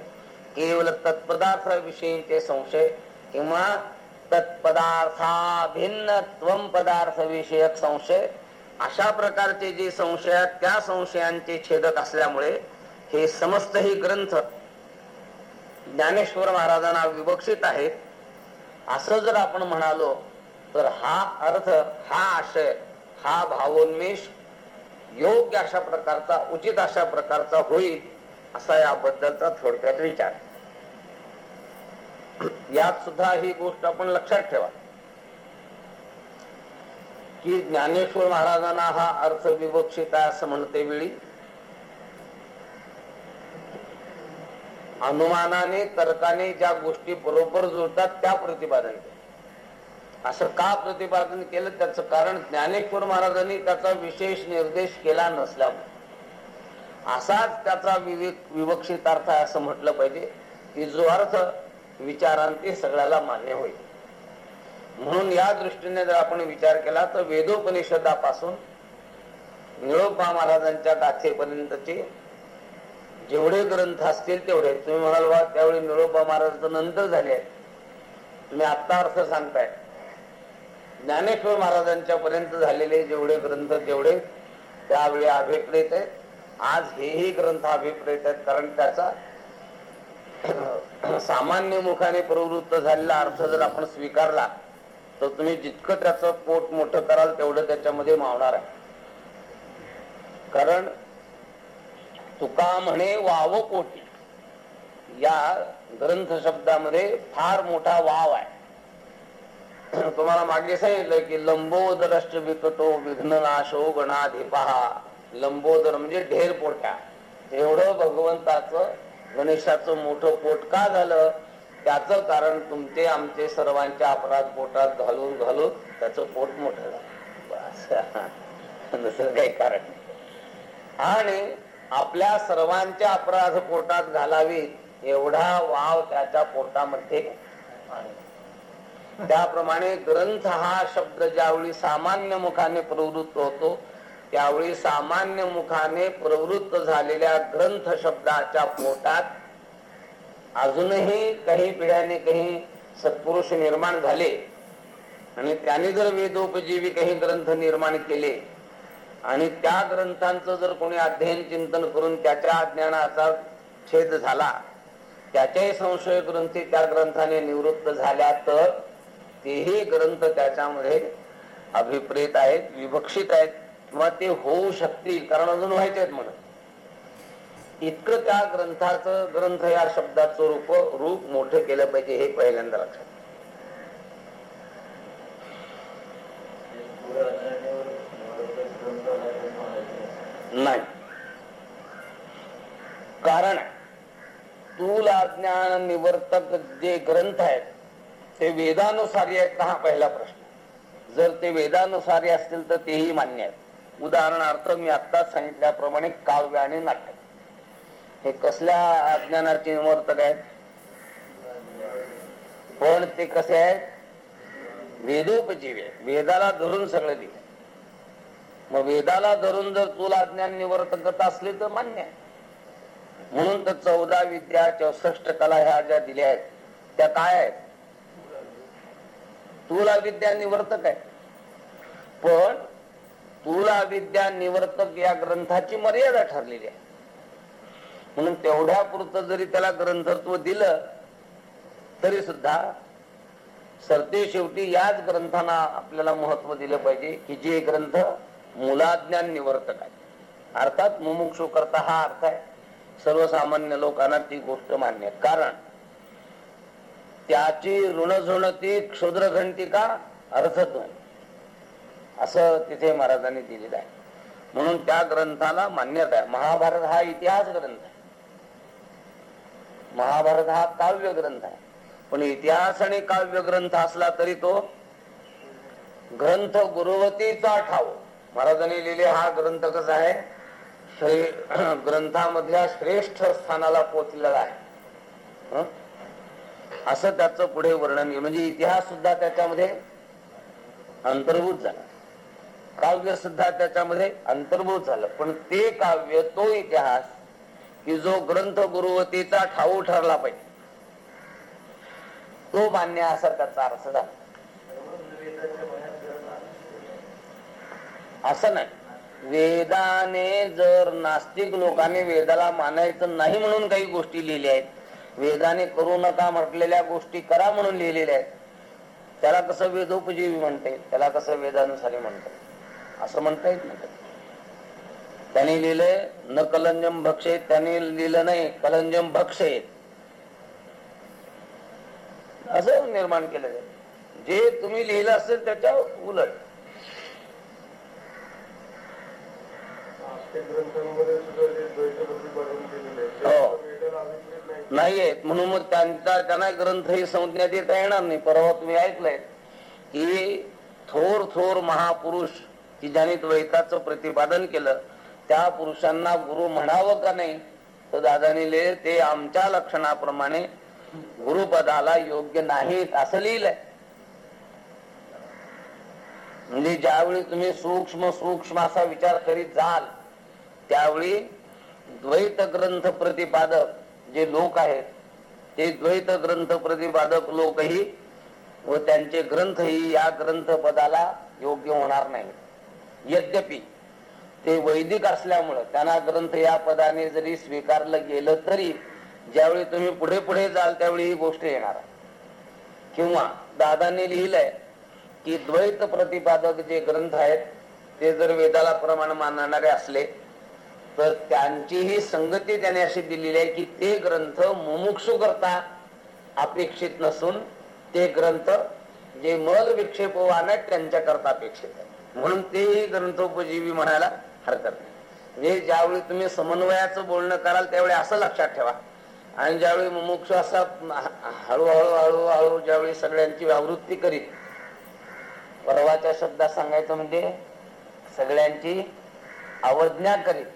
केवल तत्पदार्थाविषयीचे संशय किंवा तत्पदार्थाभिन्न त्वम पदार्थ विषयक संशय अशा प्रकारचे जे संशय आहेत त्या संशयांचे छेदक असल्यामुळे हे समस्त ही ग्रंथ ज्ञानेश्वर महाराजांना विवक्षित आहेत. असं जर आपण म्हणालो तर हा अर्थ हा आशय हा भावोन्मेष योग्य अशा प्रकारचा उचित अशा प्रकारचा होईल असा याबद्दलचा थोडक्यात विचार. यात सुद्धा ही गोष्ट आपण लक्षात ठेवा. की ज्ञानेश्वर महाराजांना हा अर्थ विवक्षित आहे असं म्हणते वेळी. अनुमानाने तर्काने ज्या गोष्टी बरोबर जुळतात त्या प्रतिपादन केलं असं का प्रतिपादन केलं? त्याचं कारण ज्ञानेश्वर महाराजांनी त्याचा विशेष निर्देश केला नसल्यामुळे. असाच त्याचा विवेक विवक्षित अर्थ आहे असं म्हटलं पाहिजे की जो अर्थ विचारांती सगळ्याला मान्य होईल. म्हणून या दृष्टीने जर आपण विचार केला तर वेदोपनिषदापासून निळोबा महाराजांच्या गाथेपर्यंतचे जेवढे ग्रंथ असतील तेवढे. तुम्ही म्हणाल बा त्यावेळी निळोबा महाराज नंतर झाले आहेत. तुम्ही आत्ता अर्थ सांगताय. ज्ञानेश्वर महाराजांच्या पर्यंत झालेले जेवढे ग्रंथ तेवढे त्यावेळी अभिप्रेत आहेत. आज हेही ग्रंथ अभिप्रेत आहेत कारण त्याचा [CLEARS THROAT] सामान्य मुखाने प्रवृत्त झालेला अर्थ जर आपण स्वीकारला तर तुम्ही जितकं त्याचं पोट मोठं कराल तेवढं त्याच्यामध्ये मावणार आहे. कारण तुका म्हणे वाव पोटी या ग्रंथ शब्दामध्ये फार मोठा वाव आहे. [COUGHS] तुम्हाला मागे सांगितलं की लंबोदरष्ट विकतो विघ्ननाशो गणाधिपहा लंबोदर म्हणजे ढेर पोट्या एवढं भगवंताचं गणेशाचं मोठं पोट का झालं? त्याच कारण तुमचे आमचे सर्वांच्या अपराध पोटात घालून घालून त्याचं पोट मोठं झालं. [LAUGHS] दुसरं काही कारण आणि आपल्या सर्वांच्या अपराध पोटात घालावीत एवढा वाव त्याच्या पोटामध्ये त्याप्रमाणे ग्रंथ हा शब्द ज्यावेळी सामान्य मुखाने प्रवृत्त होतो त्यावेळी सामान्य मुखाने प्रवृत्त झालेल्या ग्रंथ शब्दाच्या पोटात अजूनही काही पिढ्याने काही सत्पुरुष निर्माण झाले. आणि त्याने जर वेदोपजीवी काही ग्रंथ निर्माण केले आणि त्या ग्रंथांचं जर कोणी अध्ययन चिंतन करून त्याच्या अज्ञानाचा छेद झाला त्याच्याही संशय ग्रंथी त्या ग्रंथाने निवृत्त झाल्या तर तेही ग्रंथ त्याच्यामध्ये अभिप्रेत आहेत विभक्षित आहेत किंवा ते होऊ शकतील कारण अजून व्हायचे आहेत म्हणत इतकं त्या ग्रंथाचं ग्रंथ या शब्दाचं रूप रूप मोठे केलं पाहिजे हे पहिल्यांदा लक्षात नाही. कारण तुला अज्ञान निवर्तक जे ग्रंथ आहेत ते वेदानुसारी आहेत का हा पहिला प्रश्न. जर ते वेदानुसारी असतील तर तेही मान्य आहेत. उदाहरणार्थ मी आत्ताच सांगितल्याप्रमाणे काव्य आणि नाटक. हे कसल्या अज्ञानाचे निवर्तक आहेत? पण ते कसे आहेत? वेदोपजीवी आहे वेदाला धरून सगळं दिलं मग वेदाला धरून जर तुला ज्ञान निवर्तकत असले तर मान्य आहे. म्हणून तर चौदा विद्या चौसष्ट कला ह्या ज्या दिल्या आहेत त्या काय आहेत? तुला विद्या निवर्तक आहे. पण तुला विद्या निवर्तक या ग्रंथाची मर्यादा ठरलेली आहे. म्हणून तेवढ्या पुरतं जरी त्याला ग्रंथत्व दिलं तरी सुद्धा सरते शेवटी याच ग्रंथांना आपल्याला महत्त्व दिलं पाहिजे की जे ग्रंथ मुलाज्ञान निवर्तक आहे अर्थात मुमुक्षु करता हा अर्थ आहे. सर्वसामान्य लोकांना ती गोष्ट मान्य आहे. कारण त्याची ऋणझुणती क्षुद्रघंटिका अर्थत्व असं तिथे महाराजांनी दिलेलं आहे. म्हणून त्या ग्रंथाला मान्यता आहे. महाभारत हा इतिहास ग्रंथ आहे. महाभारत हा काव्य ग्रंथ आहे. पण इतिहास आणि काव्य ग्रंथ असला तरी तो ग्रंथ गुरुवतीचा ठाव. महाराजांनी लिहिले हा ग्रंथ कसा आहे? श्रे [CLEARS THROAT] ग्रंथामधल्या श्रेष्ठ स्थानाला पोचलेला आहे. असं त्याचं पुढे वर्णन म्हणजे इतिहास सुद्धा त्याच्यामध्ये अंतर्भूत झाला. काव्य सुद्धा त्याच्यामध्ये अंतर्भूत झालं. पण ते काव्य तो इतिहास की जो ग्रंथ गुरुवतीचा ठाऊ ठरला पाहिजे. तो मान्य असा त्याचा अर्थ झाला. असं नाही. वेदाने जर नास्तिक लोकांनी वेदाला मानायचं नाही म्हणून काही गोष्टी लिहिल्या आहेत वेदाने करू नका म्हटलेल्या गोष्टी करा म्हणून लिहिलेल्या आहेत. त्याला कसं वेदोपजीवी म्हणता येईल त्याला कसं वेदानुसारी म्हणता? येईल असं म्हणता येत नाही. त्याने लिहिलंय न कलंजम भक्षेत त्याने लिहिलं नाही कलंजम भक्षेत असं निर्माण केलं जाईल जे तुम्ही लिहिलं असेल त्याच्या उलट. ग्रंथांमध्ये नाहीयेत म्हणून मग त्यांचा त्यांना ग्रंथ ही संज्ञा देता येणार नाही. परवा तुम्ही ऐकलंय की थोर थोर महापुरुष की ज्याने द्वैताचं प्रतिपादन केलं त्या पुरुषांना गुरु म्हणावं का नाही? तर दादानी लिहिले ते आमच्या लक्षणाप्रमाणे गुरुपदाला योग्य नाहीत असं लिहिलंय. म्हणजे ज्यावेळी तुम्ही सूक्ष्म सूक्ष्म असा विचार करीत जाल त्यावेळी द्वैत ग्रंथ प्रतिपादक जे लोक आहेत ते द्वैत ग्रंथ प्रतिपादक लोकही व त्यांचे ग्रंथही या ग्रंथ पदाला योग्य होणार नाही यद्यपि ते वैदिक असल्यामुळं त्यांना ग्रंथ या पदाने जरी स्वीकारलं गेलं तरी ज्यावेळी तुम्ही पुढे पुढे जाल त्यावेळी ही गोष्ट येणार. किंवा दादांनी लिहिलंय की द्वैत प्रतिपादक जे ग्रंथ आहेत ते जर वेदाला प्रमाण मानणारे असले तर त्यांचीही संगती त्याने अशी दिलेली आहे की ते ग्रंथ मुमुक्षु करता अपेक्षित नसून ते ग्रंथ जे मल विक्षेपवान आहेत त्यांच्या करता अपेक्षित आहे म्हणून तेही ग्रंथोपजीवी म्हणायला हरकत नाही. म्हणजे ज्यावेळी तुम्ही समन्वयाचं बोलणं कराल त्यावेळी असं लक्षात ठेवा. आणि ज्यावेळी मुमुक्षु असा हळूहळू हळूहळू ज्यावेळी सगळ्यांची आवृत्ती करीत परवाच्या शब्दात सांगायचं म्हणजे सगळ्यांची अवज्ञा करीत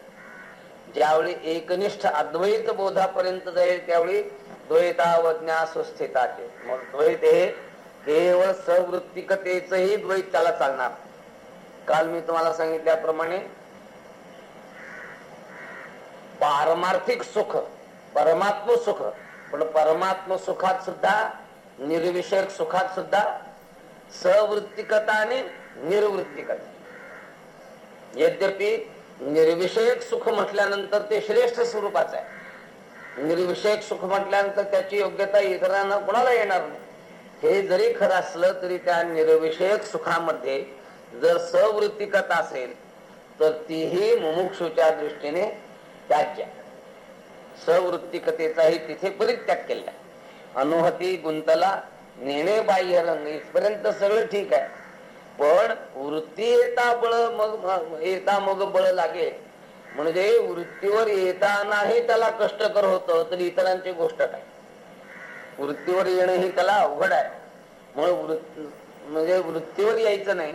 ज्यावेळी एकनिष्ठ अद्वैत बोधापर्यंत जाईल त्यावेळी द्वैतावज्ञा सुस्थिताचे मग द्वैत हे केवळ सवृत्तिकतेचही द्वैत त्याला चालणार. काल मी तुम्हाला सांगितल्याप्रमाणे पारमार्थिक सुख परमात्म सुख पण परमात्म सुखात सुद्धा निर्विषयक सुखात सुद्धा सवृत्तिकता आणि निर्वृत्तिकता. यद्यपि निर्विषयक सुख म्हटल्यानंतर ते श्रेष्ठ स्वरूपाचं आहे. निर्विषयक सुख म्हटल्यानंतर त्याची योग्यता इतरांना कोणाला येणार नाही? हे जरी खरं असलं तरी त्या निर्विषयक सुखामध्ये जर सवृत्तिकता असेल तर तीही मुमुक्षुच्या दृष्टीने त्याज्य सवृत्तिकतेचाही तिथे परित्याग केला अनुहती गुंतला नेणे बाह्य रंग इथपर्यंत सगळं ठीक आहे. पण वृत्ती येता बळ मग येता मग बळ लागेल म्हणजे वृत्तीवर येतानाही त्याला कष्टकर होतं तर इतरांची गोष्ट काय? वृत्तीवर येणं ही त्याला अवघड आहे. म्हणून वृत्ती म्हणजे वृत्तीवर यायचं नाही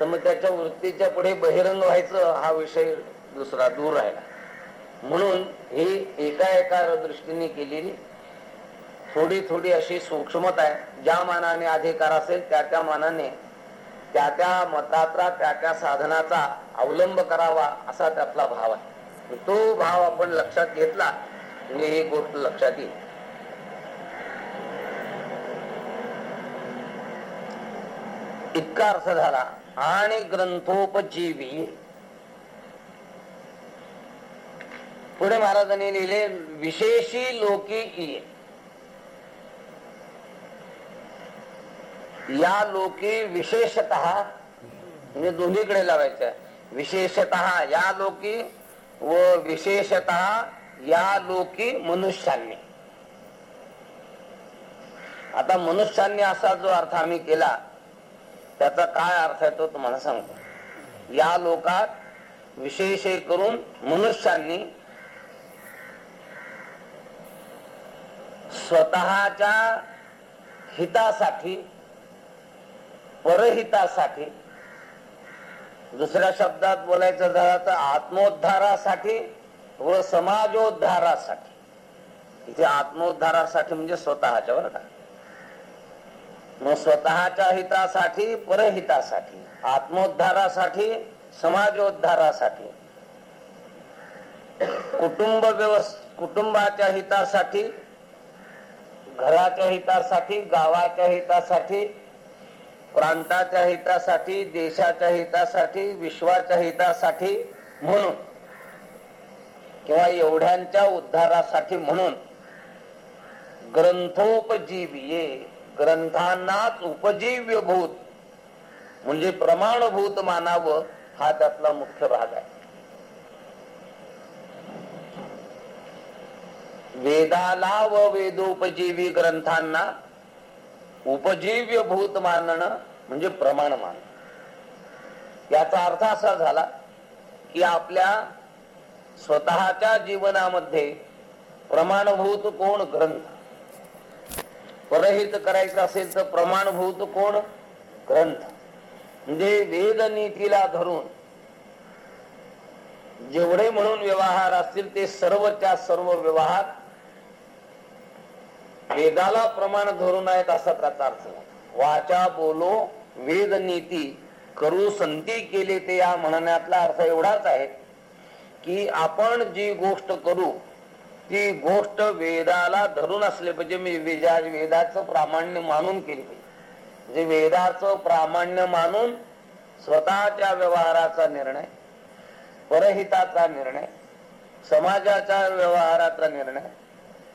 तर मग त्याच्या वृत्तीच्या पुढे बहिरंग व्हायचं हा विषय दुसरा दूर राहिला. म्हणून ही एका एका दृष्टीने केलेली थोडी थोडी अशी सूक्ष्मता आहे. ज्या मानाने अधिकार असेल त्या त्या मानाने त्या त्या मताचा त्या त्या साधनाचा अवलंब करावा असा त्यातला भाव आहे. तो भाव आपण लक्षात घेतला म्हणजे ही गोष्ट लक्षात येईल. इतका अर्थ झाला. आणि ग्रंथोपजीवी पुढे महाराजांनी लिहिले विशेषी लोकी या लोकी विशेषत म्हणजे दोन्हीकडे लावायचं आहे. विशेषत या लोकी व विशेषत या लोकी मनुष्यांनी आता मनुष्यांनी असा जो अर्थ आम्ही केला त्याचा काय अर्थ आहे तो तुम्हाला सांगतो. या लोकात विशेष करून मनुष्यांनी स्वतःच्या हितासाठी परहितासाठी. दुसऱ्या शब्दात बोलायचं झालं तर आत्मोद्धारासाठी व समाजोद्धारासाठी. इथे आत्मोद्धारासाठी म्हणजे स्वतःच्या बरं का? मग स्वतःच्या हितासाठी परहितासाठी. आत्मोद्धारासाठी समाजोद्धारासाठी. कुटुंब व्यवस्था कुटुंबाच्या हितासाठी घराच्या हितासाठी गावाच्या हितासाठी प्रांताच्या हितासाठी देशाच्या हितासाठी विश्वाच्या हितासाठी म्हणून किंवा एवढ्यांच्या उद्धारासाठी म्हणून ग्रंथोपजीवीये. ग्रंथांनाच उपजीव्य भूत. म्हणजे प्रमाणभूत मानावं हा त्यातला मुख्य भाग आहे. वेदाला व वेदोपजीवी ग्रंथांना उपजीव्य भूत मानणं म्हणजे प्रमाण मान याचा अर्थ असा झाला की आपल्या स्वतःच्या जीवनामध्ये प्रमाणभूत कोण ग्रंथ? परहित करायचं असेल तर प्रमाणभूत कोण ग्रंथ? म्हणजे वेद नीतीला धरून जेवढे म्हणून व्यवहार असतील ते सर्वच्या सर्व व्यवहार वेदाला प्रमाण धरून आहेत असा त्याचा अर्थ. वाचा बोलो वेद नीती करू संती केले ते या म्हणण्यातला अर्थ एवढाच आहे की आपण जी गोष्ट करू ती गोष्ट वेदाला धरून असले पाहिजे. मी वेजा वेदाचं प्रामाण्य मानून केली पाहिजे. वेदाचं प्रामाण्य मानून स्वतःच्या व्यवहाराचा निर्णय परहिताचा निर्णय समाजाच्या व्यवहाराचा निर्णय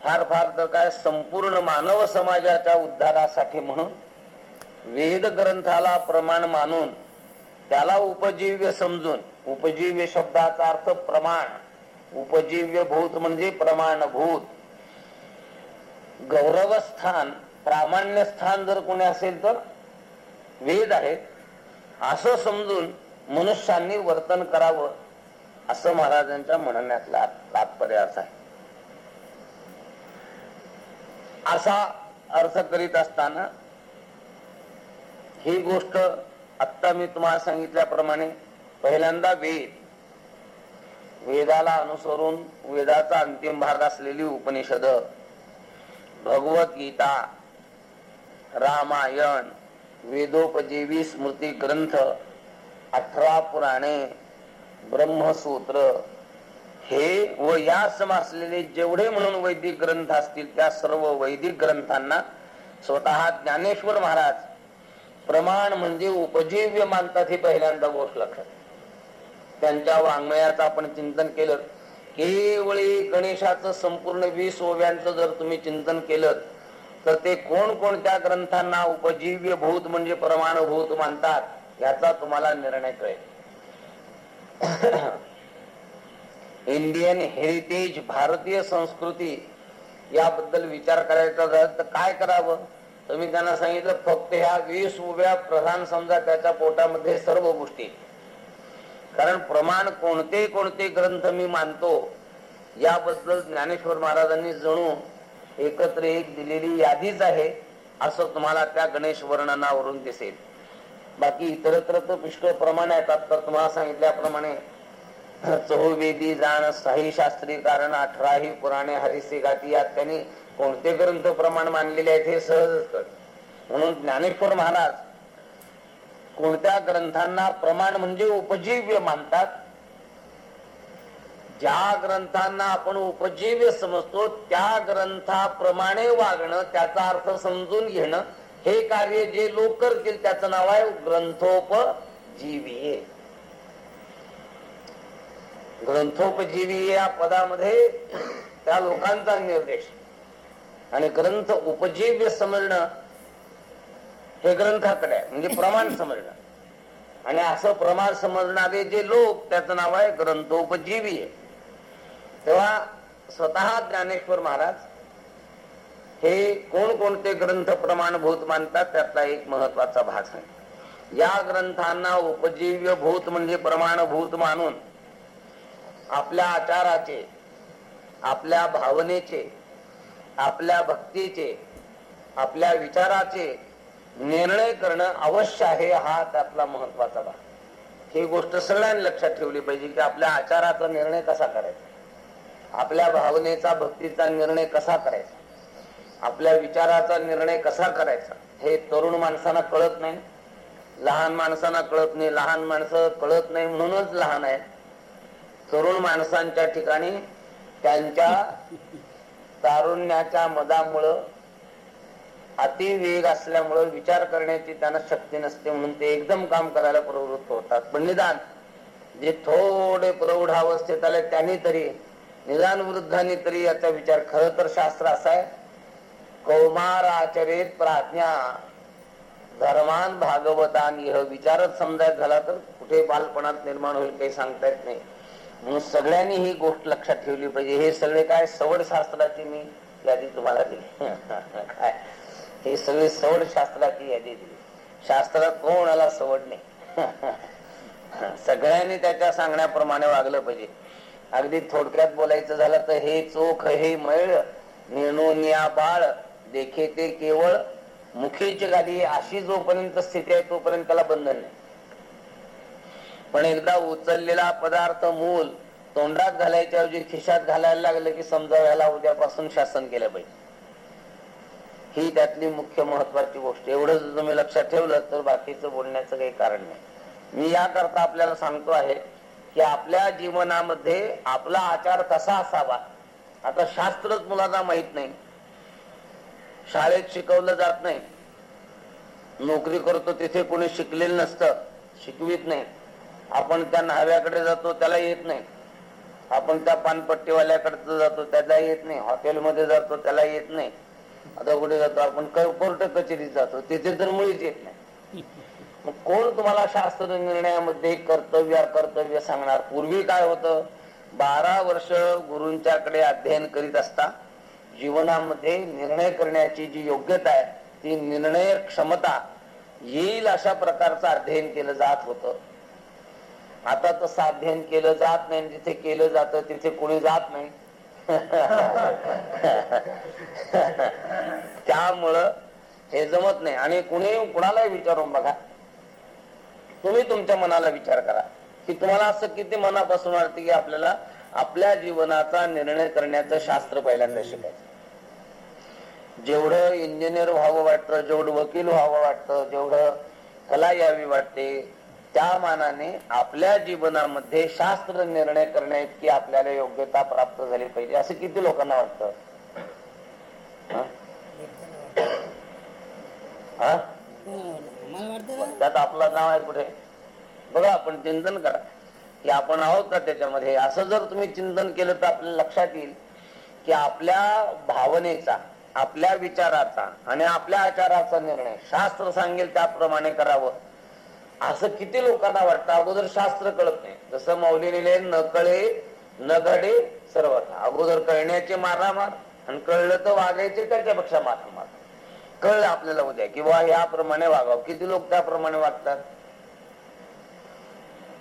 फार फार तर काय संपूर्ण मानव समाजाच्या उद्धारासाठी म्हणून वेद ग्रंथाला प्रमाण मानून त्याला उपजीव्य समजून उपजीव्य शब्दाचा अर्थ प्रमाण उपजीव्य भूत म्हणजे प्रमाणभूत. गौरवस्थान प्रामाण्य स्थान जर कोणी असेल तर वेद आहेत असं समजून मनुष्यांनी वर्तन करावं असं महाराजांच्या म्हणण्यातला तात्पर्य असा आहे. असा अर्थ करीत असताना ही गोष्ट आत्ता मी तुम्हाला सांगितल्याप्रमाणे पहिल्यांदा वेद वेदाला अनुसरून वेदाचा अंतिम भाग असलेली उपनिषद भगवद्गीता रामायण वेदोपजीवी स्मृती ग्रंथ अठरा पुराणे ब्रह्मसूत्र हे व या सम असलेले जेवढे म्हणून वैदिक ग्रंथ असतील त्या सर्व वैदिक ग्रंथांना स्वतः ज्ञानेश्वर महाराज प्रमाण म्हणजे उपजीव्य मानतात ही पहिल्यांदा गोष्ट लक्षात. त्यांच्या वाङ्मयाचं आपण चिंतन केलं. केवळी गणेशाचं संपूर्ण वीस ओव्यांचं जर तुम्ही चिंतन केलं तर ते कोण कोणत्या ग्रंथांना उपजीव्य भूत म्हणजे प्रमाणभूत मानतात याचा तुम्हाला निर्णय कळेल. इंडियन हेरिटेज भारतीय संस्कृती याबद्दल विचार करायचा झाला तर काय करावं? तर मी त्यांना सांगितलं फक्त ह्या वीस उभ्या प्रधान समजा त्याच्या पोटामध्ये सर्व गोष्टी. कारण प्रमाण कोणते कोणते ग्रंथ मी मानतो याबद्दल ज्ञानेश्वर महाराजांनी जणू एकत्र एक दिलेली यादीच आहे असं तुम्हाला त्या गणेश वर्णनावरून दिसेल. बाकी इतरत्र तर पुष्कळ प्रमाण येतात तर तुम्हाला सांगितल्याप्रमाणे चौवेदी जाण साही शास्त्री कारण अठराही पुराणे हरिसी गाठी यात त्यांनी कोणते ग्रंथ प्रमाण मानलेले आहेत हे सहजच कळ म्हणून ज्ञानेश्वर महाराज कोणत्या ग्रंथांना प्रमाण म्हणजे उपजीव्य मानतात? ज्या ग्रंथांना आपण उपजीव्य समजतो त्या ग्रंथाप्रमाणे वागणं त्याचा अर्थ समजून घेणं हे कार्य जे लोक करतील त्याचं नाव आहे ग्रंथोपजीवी ग्रंथोपजीवी या पदामध्ये त्या लोकांचा निर्देश. आणि ग्रंथ उपजीव्य समजणं हे ग्रंथाकडे आहे म्हणजे प्रमाण समजणं आणि असं प्रमाण समजणारे जे लोक त्याचं नाव आहे ग्रंथोपजीवी. आहे तेव्हा स्वतः ज्ञानेश्वर महाराज हे कोण कोणते ग्रंथ प्रमाणभूत मानतात त्यातला एक महत्त्वाचा भाग आहे. या ग्रंथांना उपजीव्य भूत म्हणजे प्रमाणभूत मानून आपल्या आचाराचे आपल्या भावनेचे आपल्या भक्तीचे आपल्या विचाराचे निर्णय करणं अवश्य आहे हा त्यातला महत्त्वाचा भाग. ही गोष्ट सगळ्यांनी लक्षात ठेवली पाहिजे की आपल्या आचाराचा निर्णय कसा करायचा? आपल्या भावनेचा भक्तीचा निर्णय कसा करायचा? आपल्या विचाराचा निर्णय कसा करायचा? हे तरुण माणसांना कळत नाही. लहान माणसांना कळत नाही. लहान माणसं कळत नाही म्हणूनच लहान आहेत. तरुण माणसांच्या ठिकाणी त्यांच्या तारुण्याच्या मदामुळं अतिवेग असल्यामुळं विचार करण्याची त्यांना शक्ती नसते म्हणून ते एकदम काम करायला प्रवृत्त होतात. पण निदान जे थोडे प्रौढावस्थेत आले त्यांनी तरी निदान वृद्धांनी तरी याचा विचार खर तर शास्त्र असा आहे कौमार आचरित प्राज्ञा धर्मान भागवतान इह विचारच समजायत झाला तर कुठे बालपणात निर्माण होईल काही सांगता येत नाही. म्हणून सगळ्यांनी ही गोष्ट लक्षात ठेवली पाहिजे. हे सगळे काय सवड शास्त्राची मी यादी तुम्हाला दिली. [LAUGHS] काय? हे सगळे सवड शास्त्राची यादी दिली. शास्त्रात कोणाला सवड नाही. [LAUGHS] सगळ्यांनी त्याच्या सांगण्याप्रमाणे वागलं पाहिजे. अगदी थोडक्यात बोलायचं झालं तर हे चोख हे मैळ निर्णोनिया बाळ देखे ते केवळ मुखीची गादी अशी जोपर्यंत स्थिती आहे तोपर्यंत त्याला बंधन नाही. पण एकदा उचललेला पदार्थ मूल तोंडात घालायच्या ऐवजी खिशात घालायला लागलं की समजा याला उद्यापासून शासन केलं पाहिजे. ही त्यातली मुख्य महत्वाची गोष्ट. एवढं जर तुम्ही लक्षात ठेवलं तर बाकीचं बोलण्याचं काही कारण नाही. मी याकरता आपल्याला सांगतो आहे की आपल्या जीवनामध्ये आपला आचार कसा असावा. आता शास्त्रच मुलांना माहीत नाही. शाळेत शिकवलं जात नाही. नोकरी करतो तिथे कोणी शिकलेलं नसतं शिकवीत नाही. आपण त्या न्हाव्याकडे जातो त्याला येत नाही. आपण त्या पानपट्टीवाल्याकडे जातो त्याला येत नाही. हॉटेलमध्ये जातो त्याला येत नाही. आता कुठे जातो आपण कोर्ट कचेरीत जातो. तिथे तर मुळीच येत नाही. मग कोण तुम्हाला शास्त्र निर्णयामध्ये कर्तव्य कर्तव्य सांगणार? पूर्वी काय होतं? बारा वर्ष गुरूंच्याकडे अध्ययन करीत असता जीवनामध्ये निर्णय करण्याची जी योग्यता आहे ती निर्णय क्षमता येईल अशा प्रकारचं अध्ययन केलं जात होतं. आता तसं अध्ययन केलं जात नाही जिथे केलं जात तिथे कोणी जात नाही. [LAUGHS] त्यामुळं हे जमत नाही. आणि कुणी कुणालाही विचारून बघा. तुम्ही तुमच्या मनाला विचार करा. की तुम्हाला असं किती मनापासून वाटते की आपल्याला आपल्या जीवनाचा निर्णय करण्याचं शास्त्र पहिल्यांदा शिकायचं. जेवढं इंजिनियर व्हावं वाटतं जेवढं वकील व्हावं वाटतं जेवढं कला यावी वाटते त्या मानाने आपल्या जीवनामध्ये शास्त्र निर्णय करण्या इतकी आपल्याला योग्यता प्राप्त झाली पाहिजे असं किती लोकांना वाटतं? त्यात आपलं नाव आहे कुठे? बघा आपण चिंतन करा. की आपण आहोत का त्याच्यामध्ये? असं जर तुम्ही चिंतन केलं तर आपल्याला लक्षात येईल की आपल्या भावनेचा आपल्या विचाराचा आणि आपल्या आचाराचा निर्णय शास्त्र सांगेल त्याप्रमाणे करावं. असं किती लोकांना वाटतं? अगोदर शास्त्र कळत नाही. जसं मौलीने न कळे न घडे सर्व अगोदर कळण्याचे मारामार आणि कळलं तर वागायचे त्याच्यापेक्षा मारामार कळलं आपल्याला उद्या किंवा याप्रमाणे वागावं. किती लोक त्याप्रमाणे वागतात?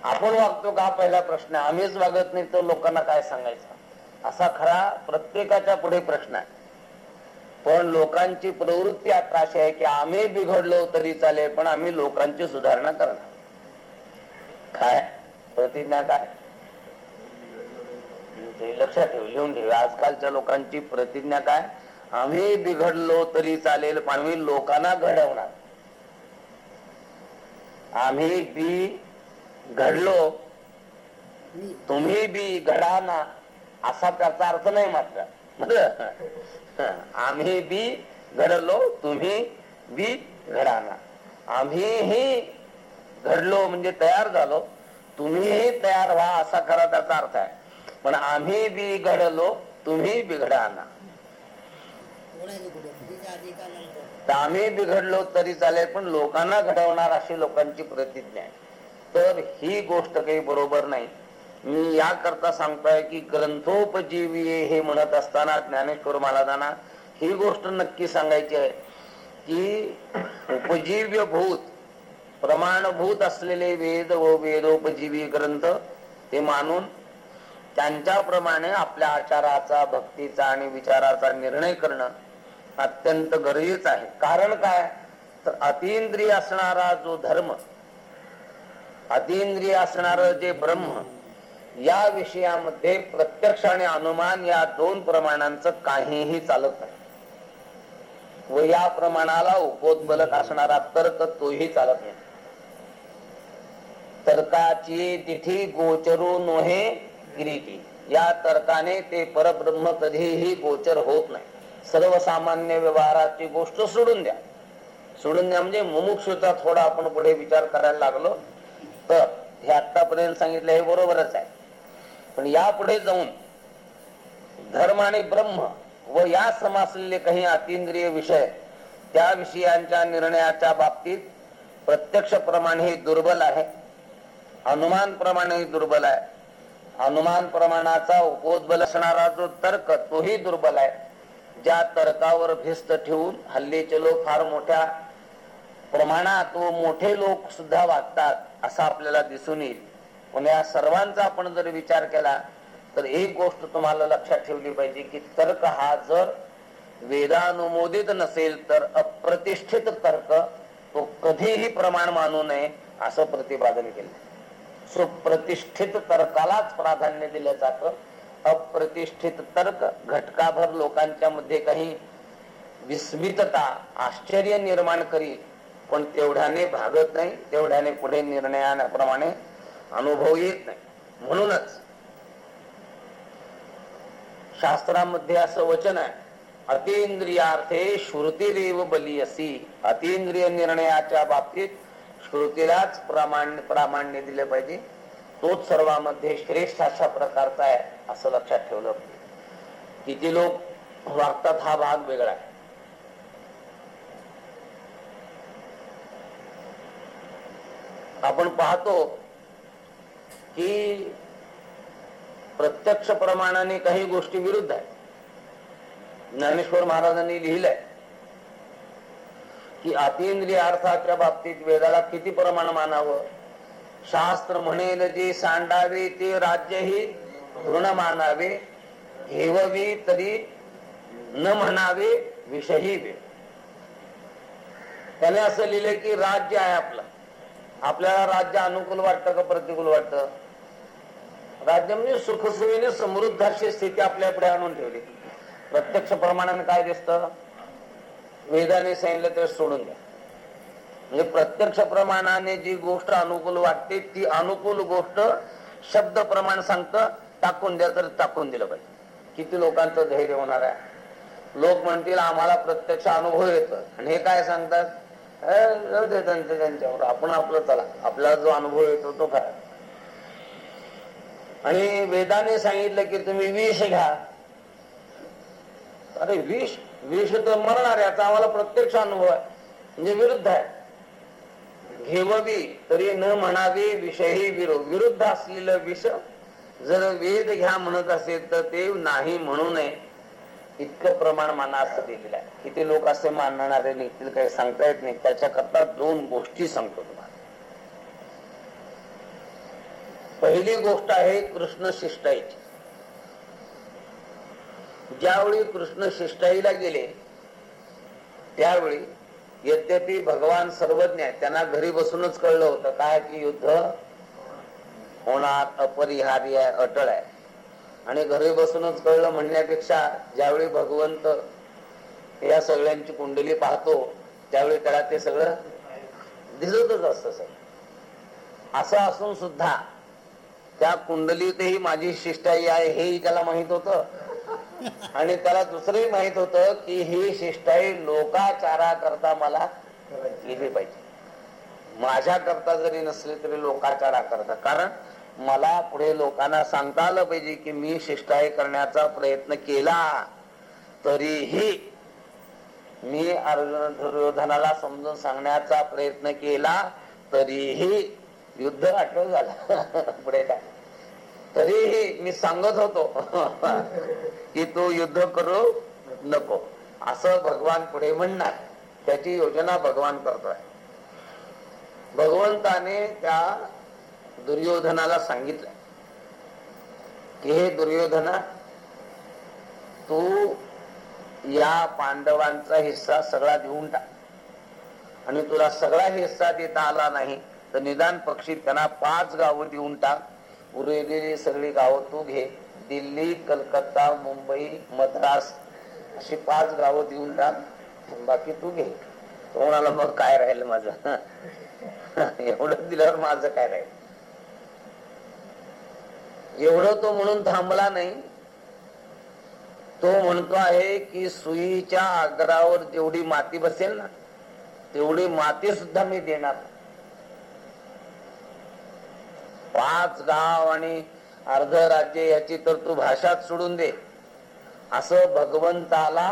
आपण वागतो का? पहिला प्रश्न. आम्हीच वागत नाही तर लोकांना काय सांगायचं? असा खरा प्रत्येकाच्या पुढे प्रश्न आहे. पण लोकांची प्रवृत्ती आता अशी आहे की आम्ही बिघडलो तरी चालेल पण आम्ही लोकांची सुधारणा करणार. काय? प्रतिज्ञा काय? ते लक्षात ठेव लिहून ठेव आजकालच्या लोकांची प्रतिज्ञा काय? आम्ही बिघडलो तरी चालेल पण आम्ही लोकांना घडवणार. आम्ही बी घडलो तुम्ही बी घडा ना असा त्याचा अर्थ नाही मात्र. [LAUGHS] आम्ही बी घडलो तुम्ही बी घडाना. आम्हीही घडलो म्हणजे तयार झालो तुम्हीही तयार व्हा असा खरा त्याचा अर्थ आहे. पण आम्ही बी घडलो तुम्ही बिघडाना तर आम्ही बिघडलो तरी चालेल पण लोकांना घडवणार अशी लोकांची प्रतिज्ञा आहे. तर ही गोष्ट काही बरोबर नाही. मी याकरता सांगतोय की ग्रंथोपजीवी हे म्हणत असताना ज्ञानेश्वर महाराजांना ही गोष्ट नक्की सांगायची आहे की उपजीव्य भूत प्रमाणभूत असलेले वेद व वेदोपजीवी ग्रंथ ते मानून त्यांच्याप्रमाणे आपल्या आचाराचा भक्तीचा आणि विचाराचा निर्णय करणं अत्यंत गरजेचं आहे. कारण काय? तर अतिंद्रिय असणारा जो धर्म अतिंद्रिय असणार जे ब्रह्म या विषयामध्ये प्रत्यक्ष आणि अनुमान या दोन प्रमाणांचं काहीही चालत नाही. व या प्रमाणाला उपोद्बलक असणारा तर्क तोही चालत नाही. तर्काची तिथी गोचरू नोहे गिरीती या तर्काने ते परब्रह्म कधीही गोचर होत नाही. सर्वसामान्य व्यवहाराची गोष्ट सोडून द्या. सोडून द्या म्हणजे मुमुक्षुचा थोडा आपण पुढे विचार करायला लागलो. तर हे आतापर्यंत सांगितलं हे बरोबरच आहे. पण यापुढे जाऊन धर्म आणि ब्रह्म व या समासलेले काही अतिंद्रिय विषय त्या विषयांच्या निर्णयाच्या बाबतीत प्रत्यक्ष प्रमाण हे दुर्बल आहे. अनुमान प्रमाणही दुर्बल आहे. अनुमान प्रमाणाचा उपोद्बल असणारा जो तर्क तोही दुर्बल आहे. ज्या तर्कावर भिस्त ठेवून हल्लीचे लोक फार मोठ्या प्रमाणात व मोठे लोक सुद्धा वागतात असं आपल्याला दिसून येईल. पण या सर्वांचा आपण जर विचार केला तर एक गोष्ट तुम्हाला लक्षात ठेवली पाहिजे की तर्क हा जर वेदानुमोदित नसेल तर अप्रतिष्ठित तर्क तो कधीही प्रमाण मानू नये असं प्रतिपादन केलं. सुप्रतिष्ठित तर्कालाच प्राधान्य दिलं जातं. अप्रतिष्ठित तर्क घटकाभर लोकांच्या मध्ये काही विस्मितता आश्चर्य निर्माण करी पण तेवढ्याने भागत नाही तेवढ्याने पुढे निर्णयाप्रमाणे अनुभव येत नाही. म्हणूनच शास्त्रामध्ये असं वचन आहे अतिंद्रियार्थे श्रुतीरेव बली असी अतिंद्रिय निर्णयाच्या बाबतीत श्रुतीलाच प्रामाण्य प्रामाण्य दिले पाहिजे. तोच सर्वांमध्ये श्रेष्ठ अशा प्रकारचा आहे असं लक्षात ठेवलं पाहिजे. किती लोक वागतात हा भाग वेगळा आहे. आपण पाहतो की प्रत्यक्ष प्रमाणाने काही गोष्टी विरुद्ध आहे. ज्ञानेश्वर महाराजांनी लिहिलंय की अतिंद्रिय अर्थाच्या बाबतीत वेदाला किती प्रमाण मानावं? शास्त्र म्हणेल जे सांडावे ते राज्यही ऋण मानावे. घेववी तरी न म्हणावे विषयी वे. त्याने असं लिहिलंय की राज्य आहे आपलं. आपल्याला राज्य अनुकूल वाटतं का प्रतिकूल वाटतं? राज्यांनी सुखसुवीने समृद्ध अशी स्थिती आपल्या पुढे आणून ठेवली. प्रत्यक्ष प्रमाणाने काय दिसतं? वेदाने सांगितलं तर सोडून द्या. म्हणजे प्रत्यक्ष प्रमाणाने जी गोष्ट अनुकूल वाटते ती अनुकूल गोष्ट शब्द प्रमाण सांगतं टाकून द्या तर टाकून दिलं पाहिजे. किती लोकांचं धैर्य होणार आहे? लोक म्हणतील आम्हाला प्रत्यक्ष अनुभव येतो आणि हे काय सांगतात? त्यांच्यावर. आपण आपलं चला. आपल्याला जो अनुभव येतो तो काय आणि वेदाने सांगितलं की तुम्ही विष घ्या. अरे विष? विष तर मरणार याचा आम्हाला प्रत्यक्ष अनुभव आहे. म्हणजे विरुद्ध आहे. घेववी तरी न म्हणावी विषयी विरोध विरुद्ध असलेलं विष जर वेद घ्या म्हणत असेल तर ते नाही म्हणू नये. इतकं प्रमाण माना असं दिलेलं आहे. किती लोक असे मानणारे निघतील काही सांगता येत नाही. त्याच्याकरता दोन गोष्टी सांगतो तुम्हाला. पहिली गोष्ट आहे कृष्ण शिष्टाईची ज्यावेळी कृष्ण शिष्टाईला गेले त्यावेळी यद्यपि भगवान सर्वज्ञ आहे त्यांना घरी बसूनच कळलं होतं काय की युद्ध होणार अपरिहार्य आहे अटळ आहे. आणि घरी बसूनच कळलं म्हणण्यापेक्षा ज्यावेळी भगवंत या सगळ्यांची कुंडली पाहतो त्यावेळी त्याला ते सगळं दिसतच असत सगळं. असं असून सुद्धा त्या कुंडलीतही माझी शिष्टाई आहे हेही त्याला माहीत होतं. आणि त्याला दुसरंही माहीत होतं की ही शिष्टाई लोकाचारा करता मला केली पाहिजे. माझ्या करता जरी नसली तरी लोकाचारा करता. कारण मला पुढे लोकांना सांगता आलं पाहिजे की मी शिष्टाई करण्याचा प्रयत्न केला. तरीही मी अर्जुन दुर्योधनाला समजून सांगण्याचा प्रयत्न केला तरीही युद्ध आठवण झाला. पुढे काय? तरीही मी सांगत होतो की तो युद्ध करू नको. असं भगवान पुढे म्हणणार. त्याची योजना भगवान करतोय. भगवंताने त्या दुर्योधनाला सांगितलं की हे दुर्योधना तू या पांडवांचा हिस्सा सगळा देऊन टाक. आणि तुला सगळा हिस्सा देता आला नाही. तर निदान पक्षी त्यांना पाच गावं देऊन टाक. उरलेली सगळी गावं तू घे. दिल्ली कलकत्ता मुंबई मद्रास अशी पाच गावं देऊन टाक. बाकी तू घे. तो म्हणाला मग काय राहील माझं? [LAUGHS] एवढं दिल्यावर माझं काय राहील? एवढं तो म्हणून थांबला नाही. तो म्हणतो आहे की सुईच्या आग्रावर जेवढी माती बसेल ना तेवढी माती सुद्धा मी देणार. पाच गाव आणि अर्ध राज्य याची तर तू भाषाच सोडून दे. असं भगवंताला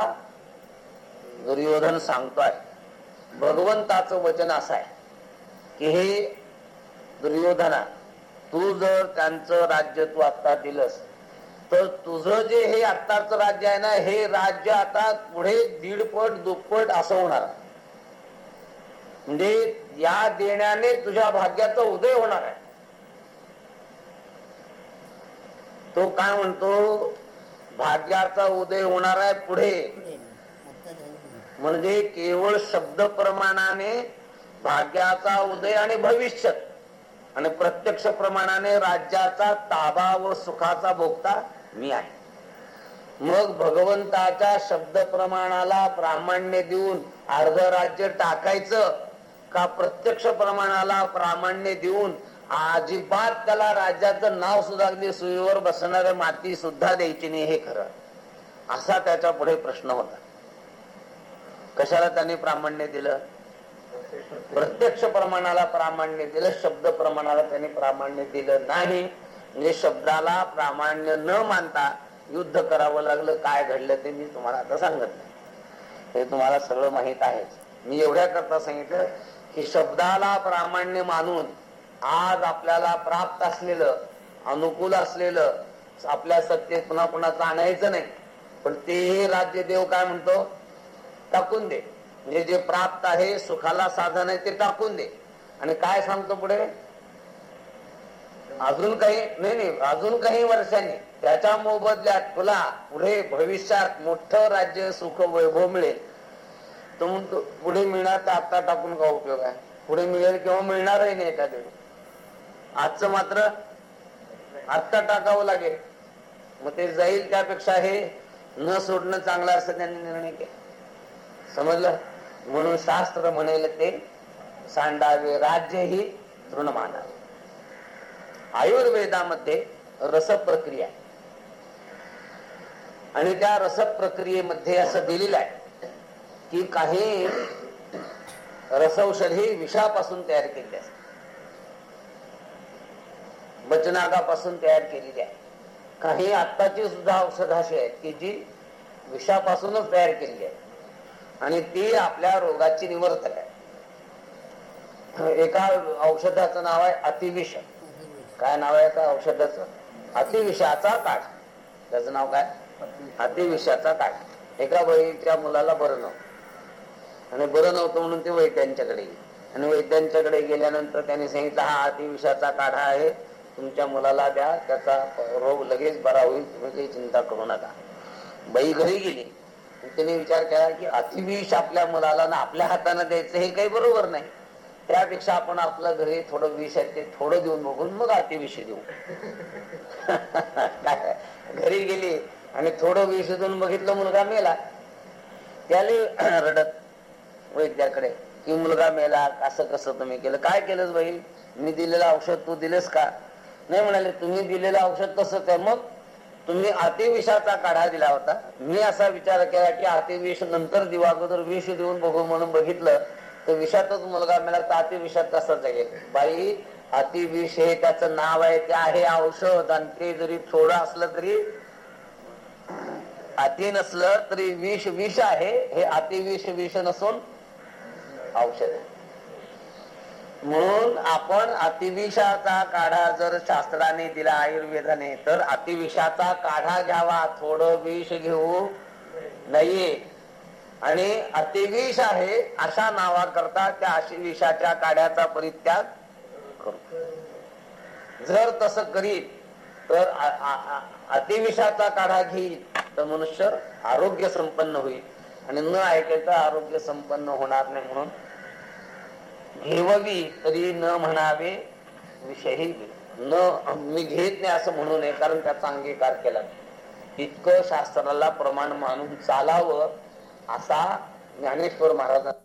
दुर्योधन सांगतोय. भगवंताचं वचन असं आहे की हे दुर्योधना तू जर त्यांचं राज्य तू आता दिलंस तर तुझं जे हे आत्ताच राज्य आहे ना हे राज्य आता पुढे दीडपट दुप्पट असं होणार. म्हणजे या देण्याने तुझ्या भाग्याचा उदय होणार आहे. तो काय म्हणतो भाग्याचा उदय होणार आहे पुढे. म्हणजे केवळ शब्द प्रमाणाने भाग्याचा उदय आणि भविष्य आणि प्रत्यक्ष प्रमाणाने राज्याचा ताबा व सुखाचा भोगता मी आहे. मग भगवंताच्या शब्द प्रमाणाला प्रामाण्य देऊन अर्ध राज्य टाकायचं का प्रत्यक्ष प्रमाणाला प्रामाण्य देऊन अजिबात त्याला राज्याचं नाव सुद्धा अगदी सुईवर बसणाऱ्या माती सुद्धा द्यायची नाही हे खरं. असा त्याच्या पुढे प्रश्न होता. कशाला त्यांनी प्रामाण्य दिलं? प्रत्यक्ष प्रमाणाला प्रामाण्य दिलं शब्द प्रमाणाला त्यांनी प्रामाण्य दिलं नाही. म्हणजे शब्दाला प्रामाण्य न मानता युद्ध करावं लागलं काय घडलं ते मी तुम्हाला आता सांगत नाही. हे तुम्हाला सगळं माहीत आहेच. मी एवढ्या करता सांगितलं की शब्दाला प्रामाण्य मानून आज आपल्याला प्राप्त असलेलं अनुकूल असलेलं आपल्या सत्तेत पुन्हा कुणाचं आणायचं नाही. पण ते राज्य देव काय म्हणतो? टाकून दे. म्हणजे जे प्राप्त आहे सुखाला साधन आहे ते टाकून दे. आणि काय सांगतो पुढे? अजून काही नाही नाही अजून काही वर्षांनी त्याच्या मोबदल्यात तुला पुढे भविष्यात मोठं राज्य सुख वैभव मिळेल. तो म्हणतो पुढे मिळणार तर आता टाकून का उपयोग आहे? पुढे मिळेल किंवा मिळणारही नाही एखाद्या आजचं मात्र आत्ता टाकावं लागेल. मग ते जाईल त्यापेक्षा हे न सोडणं चांगलं असं त्यांनी निर्णय केला. समजलं? म्हणून शास्त्र म्हणेल ते सांडावे राज्य ही तृणमानावे आयुर्वेदामध्ये रस प्रक्रिया आहे. आणि त्या रस प्रक्रियेमध्ये असं दिलेलं आहे की काही रसौषधी विषापासून तयार केली असते बचनागापासून तयार केलेली आहे काही आत्ताची सुद्धा औषध अशी आहेत की जी विषापासूनच तयार केलेली आहे आणि ती आपल्या रोगाची निवर्तक आहे. एका औषधाचं नाव आहे अतिविष. काय नाव आहे का औषधाचं? अतिविषाचा काठ त्याचं नाव काय? अतिविषाचा काठ एका बळीच्या मुलाला बरं नव्हतं. आणि बरं नव्हतं म्हणून ते वैद्यांच्याकडे गेले. आणि वैद्यांच्याकडे गेल्यानंतर त्यांनी सांगितलं हा अतिविषाचा काढा आहे. तुमच्या मुलाला द्या त्याचा रोग लगेच बरा होईल तुम्ही काही चिंता करू नका. बाई घरी गेली त्याने विचार केला की अतिविष आपल्या मुलाला ना आपल्या हाताने द्यायचं हे काही बरोबर नाही. त्यापेक्षा आपण आपलं घरी थोडं विष आहे ते थोडं देऊन बघून मग अतिविष देऊ. [LAUGHS] घरी गेली आणि थोडं विष देऊन बघितलं मुलगा मेला. त्याला [CLEARS THROAT] रडत वैद्याकडे की मुलगा मेला असं कसं तुम्ही केलं? काय केलंच बाई? मी दिलेलं औषध तू दिलंस का? नाही म्हणाले तुम्ही दिलेलं औषध तसंच आहे मग तुम्ही अतिविषाचा काढा दिला होता. मी असा विचार केला की अतिविष नंतर दिवा अगोदर विष देऊन बघू म्हणून बघितलं तर विषातच मुलगा मिळाला तर अतिविषात कसा जाईल बाई अतिविष हे त्याचं नाव आहे ते आहे औषध. आणि ते जरी थोडं असलं तरी अति नसलं तरी विष विष आहे. हे अतिविष विष नसून औषध आहे. म्हणून आपण अतिविषाचा काढा जर शास्त्राने दिला आयुर्वेदाने तर अतिविषाचा काढा घ्यावा. थोडं विष घेऊ नाहीये आणि अतिविष आहे अशा नावाकरता त्या अशी विषाच्या काढ्याचा परित्याग करतो जर तसं करीत तर अतिविषाचा काढा घेईल तर मनुष्य आरोग्य संपन्न होईल. आणि न ऐकायचं आरोग्य संपन्न होणार नाही म्हणून घेववी तरी न म्हणावे विषयी न मी घेत नाही असं म्हणू नये कारण त्याचा अंगीकार केला इतकं शास्त्राला प्रमाण मानून चालावं असा ज्ञानेश्वर महाराजांना